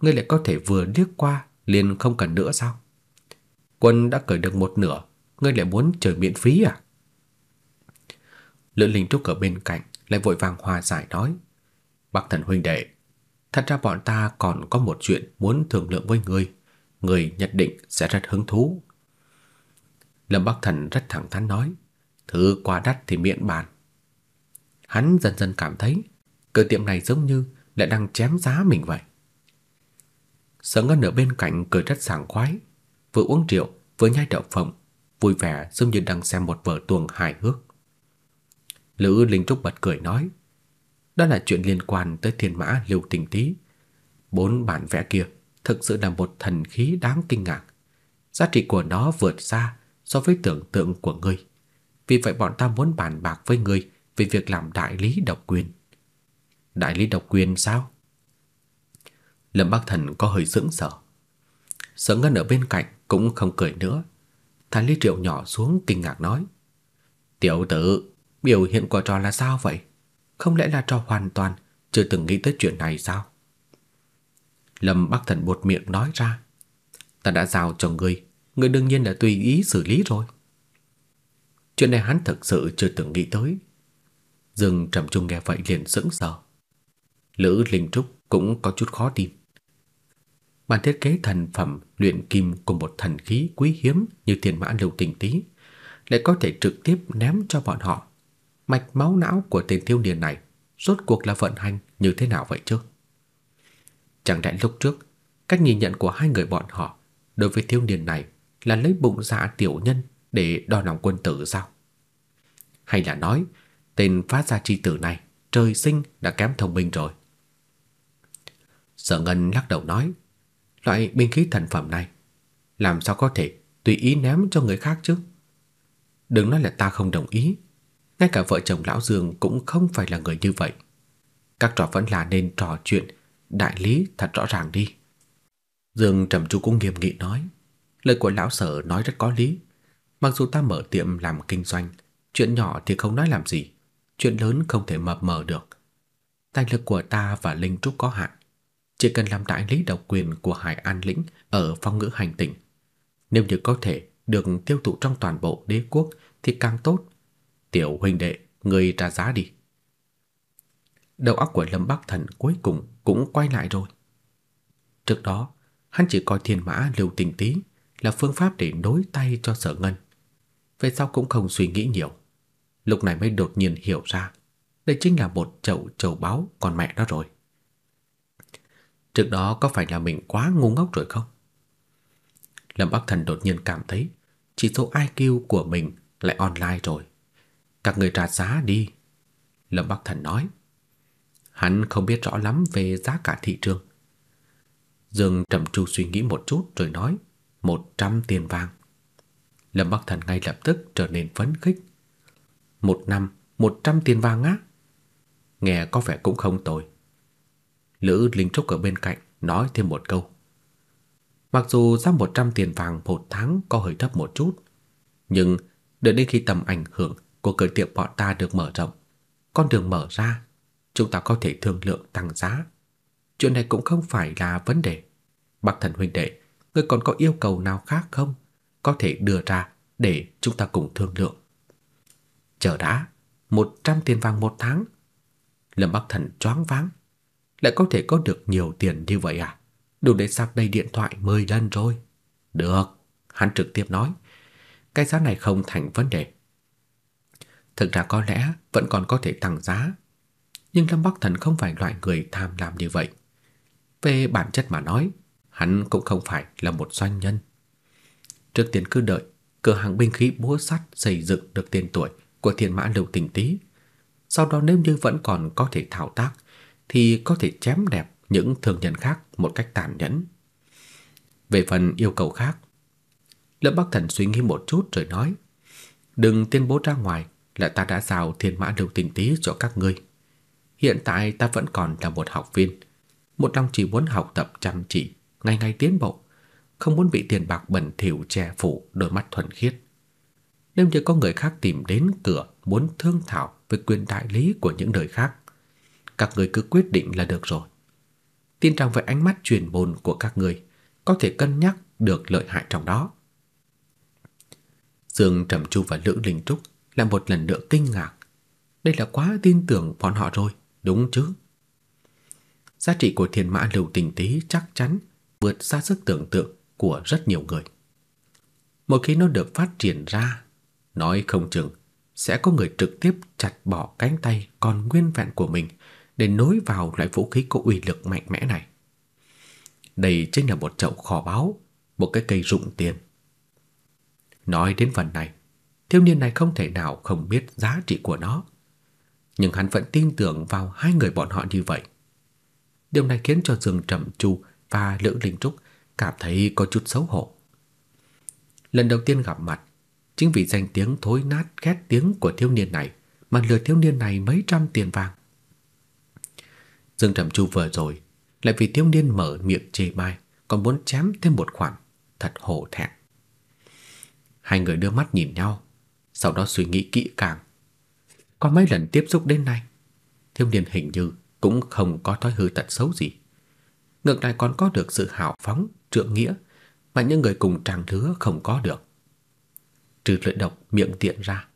ngươi lại có thể vừa liếc qua liền không cần nữa sao? Quân đã cởi được một nửa, ngươi lại muốn chờ miễn phí à? Lữ Linh Trúc ở bên cạnh lại vội vàng hòa giải nói: "Bắc Thần huynh đệ, thật ra bọn ta còn có một chuyện muốn thương lượng với ngươi, ngươi nhất định sẽ rất hứng thú." Lâm Bắc Thần rất thẳng thắn nói: "Thứ quá đắt thì miễn bàn." Hắn dần dần cảm thấy cửa tiệm này giống như lại đang chém giá mình vậy. Sở Ngân ở bên cạnh cười rất sảng khoái, vừa uống rượu vừa nhai đậu phộng, vui vẻ giống như đang xem một vở tuồng hài hước. Lữ Linh Trúc bật cười nói, đó là chuyện liên quan tới thiên mã lưu tình tí. Bốn bản vẽ kia thực sự là một thần khí đáng kinh ngạc. Giá trị của nó vượt xa so với tưởng tượng của ngươi. Vì vậy bọn ta muốn bàn bạc với ngươi về việc làm đại lý độc quyền. Đại lý độc quyền sao? Lâm Bắc Thần có hơi sững sờ. Sở Ngân ở bên cạnh cũng không cười nữa. Thả ly rượu nhỏ xuống kinh ngạc nói: "Tiểu tử, biểu hiện của trò là sao vậy? Không lẽ là trò hoàn toàn chưa từng nghĩ tới chuyện này sao?" Lâm Bắc Thần buột miệng nói ra. Ta đã giao cho ngươi, ngươi đương nhiên là tùy ý xử lý rồi. Chuyện này hắn thực sự chưa từng nghĩ tới. Dương Trầm Trung nghe vậy liền sững sờ. Lữ Linh Trúc cũng có chút khó tin. Bản thiết kế thần phẩm luyện kim cùng một thần khí quý hiếm như thiên mã lưu tình tí lại có thể trực tiếp ném cho bọn họ. Mạch máu não của tên thiếu niên này rốt cuộc là vận hành như thế nào vậy chứ? Chẳng lẽ lúc trước, cách nhìn nhận của hai người bọn họ đối với thiếu niên này là lấy bụng dạ tiểu nhân để đo lòng quân tử sao? Hay là nói, tên phát ra chi tử này trời sinh đã kém thông minh rồi? Sở Ngân lắc đầu nói, loại binh khí thần phẩm này làm sao có thể tùy ý ném cho người khác chứ? Đừng nói là ta không đồng ý, ngay cả vợ chồng lão Dương cũng không phải là người như vậy. Các trò vẫn là nên trò chuyện đại lý thật rõ ràng đi. Dương Trầm Chu cũng nghiêm nghị nói, lời của lão sở nói rất có lý. Mặc dù ta mở tiệm làm kinh doanh, chuyện nhỏ thì không nói làm gì, chuyện lớn không thể mập mờ được. Tài lực của ta và Linh Trúc có hạn, chỉ cần làm đại lý độc quyền của Hải An lĩnh ở phong ngữ hành tinh. Nếu như có thể được tiêu thụ trong toàn bộ đế quốc thì càng tốt. Tiểu huynh đệ, người trả giá đi. Đầu óc của Lâm Bắc Thần cuối cùng cũng quay lại rồi. Trước đó, hắn chỉ coi thiên mã lưu tình tí là phương pháp để nối tay cho sở ngân. Về sau cũng không suy nghĩ nhiều. Lúc này mới đột nhiên hiểu ra, đây chính là một chậu trầu báo con mẹ đó rồi. Trước đó có phải là mình quá ngu ngốc rồi không? Lâm Bắc Thần đột nhiên cảm thấy chỉ số IQ của mình lại online rồi. Các người trả giá đi. Lâm Bắc Thần nói. Hắn không biết rõ lắm về giá cả thị trường. Dương trầm tru suy nghĩ một chút rồi nói, một trăm tiền vàng. Lâm Bắc Thần ngay lập tức trở nên phấn khích. Một năm, một trăm tiền vàng á? Nghe có vẻ cũng không tồi. Lữ Linh Trúc ở bên cạnh nói thêm một câu. Mặc dù giá 100 tiền vàng một tháng có hơi thấp một chút, nhưng đợi đến khi tầm ảnh hưởng của cửa tiệm bọn ta được mở rộng, con đường mở ra, chúng ta có thể thương lượng tăng giá. Chuyện này cũng không phải là vấn đề. Bạc Thần huynh đệ, ngươi còn có yêu cầu nào khác không? Có thể đưa ra để chúng ta cùng thương lượng. Chờ đã, 100 tiền vàng một tháng. Lâm Bắc Thần choáng váng, lại có thể có được nhiều tiền như vậy à? Đủ để sạc đầy điện thoại 10 lần rồi. Được, hắn trực tiếp nói. Cái giá này không thành vấn đề. Thực ra có lẽ vẫn còn có thể tăng giá. Nhưng Lâm Bắc Thần không phải loại người tham lam như vậy. Về bản chất mà nói, hắn cũng không phải là một doanh nhân. Trước tiên cứ đợi cửa hàng binh khí búa sắt xây dựng được tên tuổi của Thiên Mã Lưu Tình Tý. Sau đó nếu như vẫn còn có thể thao tác thì có thể chém đẹp những thương nhân khác một cách tàn nhẫn. Về phần yêu cầu khác, Lâm Bắc Thần suy nghĩ một chút rồi nói, đừng tuyên bố ra ngoài là ta đã giao thiên mã lưu tình tí cho các ngươi. Hiện tại ta vẫn còn là một học viên, một lòng chỉ muốn học tập chăm chỉ, ngày ngày tiến bộ, không muốn bị tiền bạc bẩn thỉu che phủ đôi mắt thuần khiết. Nếu như có người khác tìm đến cửa muốn thương thảo về quyền đại lý của những đời khác, các người cứ quyết định là được rồi tin rằng với ánh mắt truyền bồn của các người có thể cân nhắc được lợi hại trong đó. Dương Trầm Chu và Lữ Linh Trúc lại một lần nữa kinh ngạc. Đây là quá tin tưởng bọn họ rồi, đúng chứ? Giá trị của thiên mã lưu tình tí chắc chắn vượt xa sức tưởng tượng của rất nhiều người. Một khi nó được phát triển ra, nói không chừng sẽ có người trực tiếp chặt bỏ cánh tay còn nguyên vẹn của mình để nối vào loại vũ khí có uy lực mạnh mẽ này. Đây chính là một chậu kho báu, một cái cây rụng tiền. Nói đến phần này, thiếu niên này không thể nào không biết giá trị của nó. Nhưng hắn vẫn tin tưởng vào hai người bọn họ như vậy. Điều này khiến cho Dương Trầm Chu và Lữ Linh Trúc cảm thấy có chút xấu hổ. Lần đầu tiên gặp mặt, chính vì danh tiếng thối nát ghét tiếng của thiếu niên này mà lừa thiếu niên này mấy trăm tiền vàng. Dương Trầm Chu vừa rồi lại vì thiếu niên mở miệng chê bai, còn muốn chém thêm một khoản, thật hổ thẹn. Hai người đưa mắt nhìn nhau, sau đó suy nghĩ kỹ càng. Có mấy lần tiếp xúc đến nay, thiếu niên hình như cũng không có thói hư tật xấu gì. ngược lại còn có được sự hào phóng, trượng nghĩa mà những người cùng trang lứa không có được. Trừ lợi độc miệng tiện ra,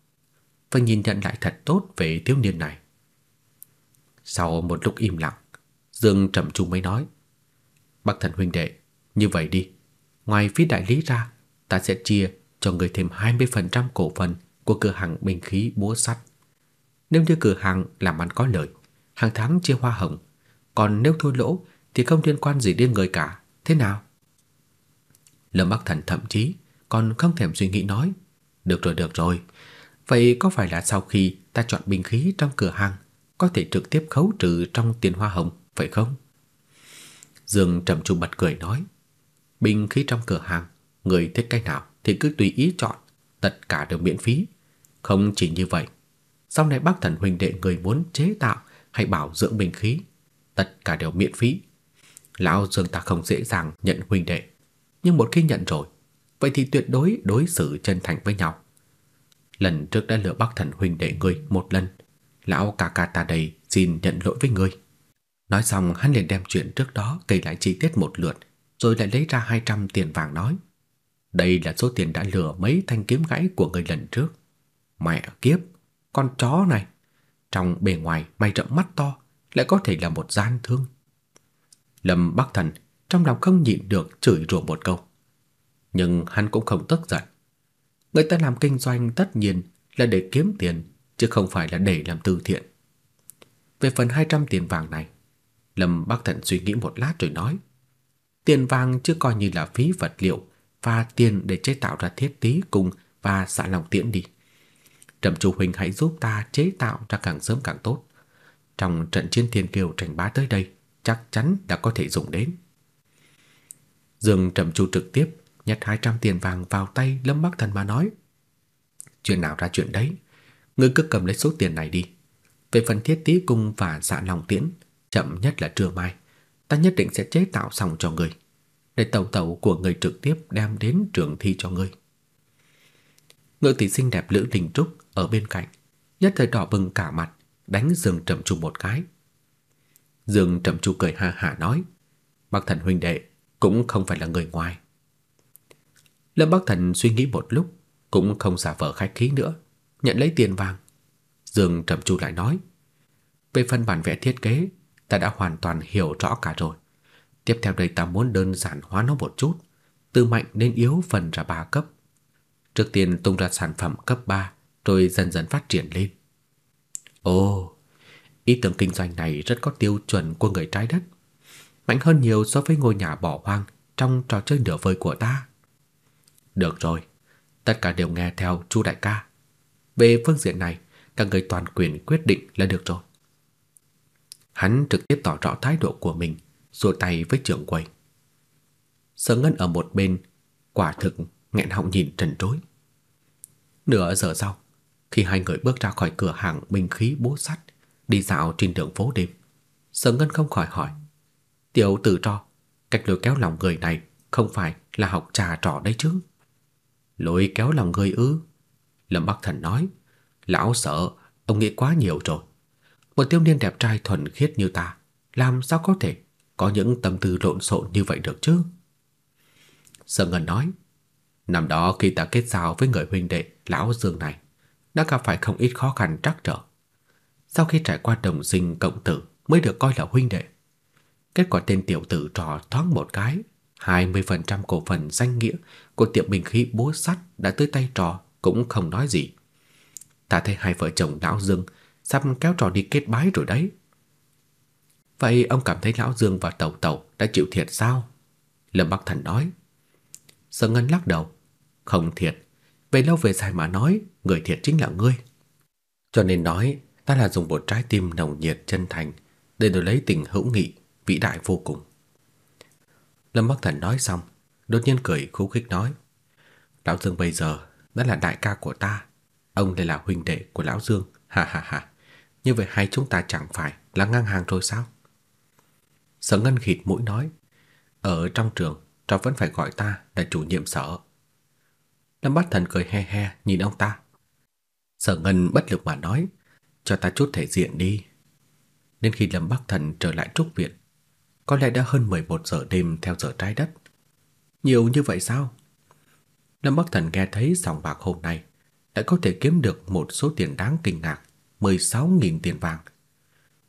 phải nhìn nhận lại thật tốt về thiếu niên này. Sau một lúc im lặng, Dương trầm trung mới nói: "Bắc Thần huynh đệ, như vậy đi, ngoài phí đại lý ra, ta sẽ chia cho người thêm 20% cổ phần của cửa hàng binh khí búa sắt. Nếu như cửa hàng làm ăn có lợi, hàng tháng chia hoa hồng, còn nếu thua lỗ thì không liên quan gì đến người cả, thế nào?" Lâm Bắc Thần thậm chí còn không thèm suy nghĩ nói, "Được rồi, được rồi. Vậy có phải là sau khi ta chọn binh khí trong cửa hàng có thể trực tiếp khấu trừ trong tiền hoa hồng, phải không?" Dương trầm trung bật cười nói, bình khí trong cửa hàng, người thích cái nào thì cứ tùy ý chọn, tất cả đều miễn phí. Không chỉ như vậy, sau này bác thần huynh đệ người muốn chế tạo hay bảo dưỡng bình khí, tất cả đều miễn phí. Lão Dương ta không dễ dàng nhận huynh đệ, nhưng một khi nhận rồi, vậy thì tuyệt đối đối xử chân thành với nhau. Lần trước đã lừa bác thần huynh đệ người một lần, lão ca ca ta đây xin nhận lỗi với ngươi. Nói xong hắn liền đem chuyện trước đó kể lại chi tiết một lượt, rồi lại lấy ra 200 tiền vàng nói: "Đây là số tiền đã lừa mấy thanh kiếm gãy của người lần trước. Mẹ kiếp, con chó này, trong bề ngoài mày trợn mắt to, lại có thể là một gian thương." Lâm Bắc Thần trong lòng không nhịn được chửi rủa một câu. Nhưng hắn cũng không tức giận. Người ta làm kinh doanh tất nhiên là để kiếm tiền, chứ không phải là để làm từ thiện. Về phần 200 tiền vàng này, Lâm Bắc Thần suy nghĩ một lát rồi nói, tiền vàng chưa coi như là phí vật liệu và tiền để chế tạo ra thiết tí cùng và xạ lòng tiễn đi. Trầm chu huynh hãy giúp ta chế tạo ra càng sớm càng tốt. Trong trận chiến thiên kiều tranh bá tới đây, chắc chắn đã có thể dùng đến. Dương Trầm Chu trực tiếp nhét 200 tiền vàng vào tay Lâm Bắc Thần mà nói: "Chuyện nào ra chuyện đấy, ngươi cứ cầm lấy số tiền này đi. Về phần thiết tí cung và dạ lòng tiễn, chậm nhất là trưa mai, ta nhất định sẽ chế tạo xong cho ngươi, để tàu tàu của ngươi trực tiếp đem đến trường thi cho ngươi." Ngự tỷ xinh đẹp Lữ Đình Trúc ở bên cạnh, nhất thời đỏ bừng cả mặt, đánh Dương Trầm Chu một cái. Dương Trầm Chu cười ha hả nói: "Bắc Thần huynh đệ cũng không phải là người ngoài." Lâm Bắc Thần suy nghĩ một lúc, cũng không giả vờ khách khí nữa, nhận lấy tiền vàng. Dương Trầm Chu lại nói: "Về phần bản vẽ thiết kế, ta đã hoàn toàn hiểu rõ cả rồi. Tiếp theo đây ta muốn đơn giản hóa nó một chút, từ mạnh đến yếu phần ra ba cấp. Trước tiên tung ra sản phẩm cấp 3, rồi dần dần phát triển lên." Ồ, Ý tưởng kinh doanh này rất có tiêu chuẩn của người trái đất, mạnh hơn nhiều so với ngôi nhà bỏ hoang trong trò chơi nửa vời của ta. Được rồi, tất cả đều nghe theo Chu đại ca. Về phương diện này, các người toàn quyền quyết định là được rồi. Hắn trực tiếp tỏ rõ thái độ của mình, xua tay với trưởng quầy. Sở Ngân ở một bên, quả thực nghẹn họng nhìn trần trối. Nửa giờ sau, khi hai người bước ra khỏi cửa hàng binh khí búa sắt, đi dạo trên đường phố đêm. Sở Ngân không khỏi hỏi: "Tiểu tử trò, cách lôi kéo lòng người này không phải là học trà trò đấy chứ?" "Lôi kéo lòng người ư?" Lâm Bắc Thần nói: "Lão sợ ông nghĩ quá nhiều rồi. Một thiếu niên đẹp trai thuần khiết như ta, làm sao có thể có những tâm tư lộn xộn như vậy được chứ?" Sở Ngân nói: "Năm đó khi ta kết giao với người huynh đệ lão Dương này, đã gặp phải không ít khó khăn trắc trở sau khi trải qua đồng sinh cộng tử mới được coi là huynh đệ. Kết quả tên tiểu tử trò thoáng một cái, 20% cổ phần danh nghĩa của tiệm bình khí búa sắt đã tới tay trò cũng không nói gì. Ta thấy hai vợ chồng lão Dương sắp kéo trò đi kết bái rồi đấy. Vậy ông cảm thấy lão Dương và Tẩu Tẩu đã chịu thiệt sao? Lâm Bắc Thần nói. Sở Ngân lắc đầu, không thiệt, về lâu về dài mà nói, người thiệt chính là ngươi. Cho nên nói ta là dùng một trái tim nồng nhiệt chân thành để đổi lấy tình hữu nghị vĩ đại vô cùng. Lâm Bắc Thần nói xong, đột nhiên cười khúc khích nói: "Lão Dương bây giờ đã là đại ca của ta, ông lại là huynh đệ của lão Dương, ha ha ha. Như vậy hai chúng ta chẳng phải là ngang hàng rồi sao?" Sở Ngân khịt mũi nói: "Ở trong trường, trò vẫn phải gọi ta là chủ nhiệm sở." Lâm Bắc Thần cười he he nhìn ông ta. Sở Ngân bất lực mà nói: cho ta chút thể diện đi. Đến khi Lâm Bắc Thần trở lại trúc viện, có lẽ đã hơn 11 giờ đêm theo giờ trái đất. Nhiều như vậy sao? Lâm Bắc Thần nghe thấy sòng bạc hôm nay đã có thể kiếm được một số tiền đáng kinh ngạc, 16.000 tiền vàng.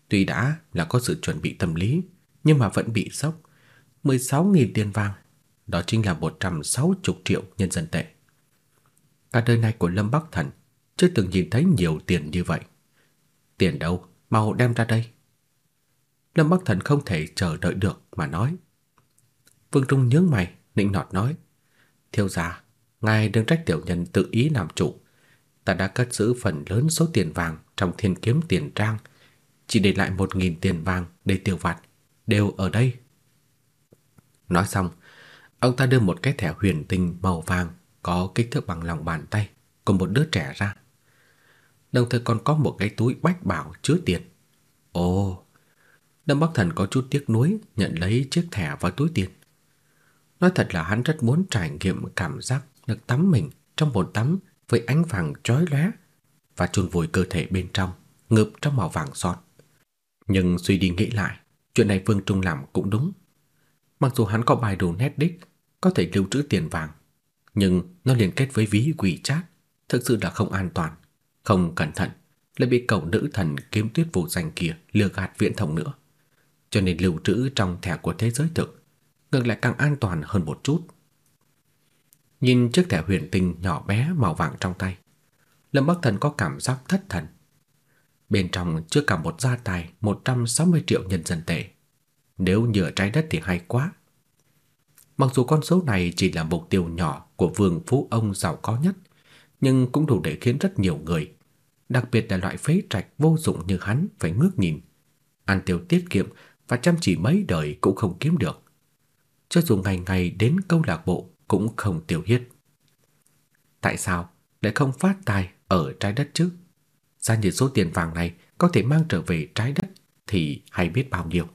Tuy đã là có sự chuẩn bị tâm lý, nhưng mà vẫn bị sốc. 16.000 tiền vàng, đó chính là 160 triệu nhân dân tệ. Cả đời này của Lâm Bắc Thần chưa từng nhìn thấy nhiều tiền như vậy. Tiền đâu, mau đem ra đây. Lâm Bắc Thần không thể chờ đợi được mà nói. Vương Trung nhướng mày, nịnh nọt nói: "Thiếu gia, ngài đừng trách tiểu nhân tự ý làm chủ. Ta đã cất giữ phần lớn số tiền vàng trong thiên kiếm tiền trang, chỉ để lại một nghìn tiền vàng để tiêu vặt, đều ở đây." Nói xong, ông ta đưa một cái thẻ huyền tinh màu vàng có kích thước bằng lòng bàn tay cùng một đứa trẻ ra. Đồng thời còn có một cái túi bách bảo chứa tiền. Ồ, Lâm Bắc Thần có chút tiếc nuối nhận lấy chiếc thẻ và túi tiền. Nói thật là hắn rất muốn trải nghiệm cảm giác được tắm mình trong bồn tắm với ánh vàng chói lóe và chôn vùi cơ thể bên trong, ngập trong màu vàng son. Nhưng suy đi nghĩ lại, chuyện này Vương Trung làm cũng đúng. Mặc dù hắn có bài đồ nét đích, có thể lưu trữ tiền vàng, nhưng nó liên kết với ví quỷ chat thực sự là không an toàn, không cẩn thận lại bị cậu nữ thần kiếm tuyết vô danh kia lừa gạt viễn thông nữa cho nên lưu trữ trong thẻ của thế giới thực ngược lại càng an toàn hơn một chút. Nhìn chiếc thẻ huyền tinh nhỏ bé màu vàng trong tay, Lâm Bắc Thần có cảm giác thất thần. Bên trong chứa cả một gia tài 160 triệu nhân dân tệ. Nếu nhờ trái đất thì hay quá. Mặc dù con số này chỉ là mục tiêu nhỏ của vương phú ông giàu có nhất, nhưng cũng đủ để khiến rất nhiều người, đặc biệt là loại phế trạch vô dụng như hắn phải ngước nhìn. Ăn tiêu tiết kiệm và chăm chỉ mấy đời cũng không kiếm được. Cho dù ngày ngày đến câu lạc bộ cũng không tiêu hiết. Tại sao lại không phát tài ở trái đất chứ? Ra như số tiền vàng này có thể mang trở về trái đất thì hay biết bao nhiêu.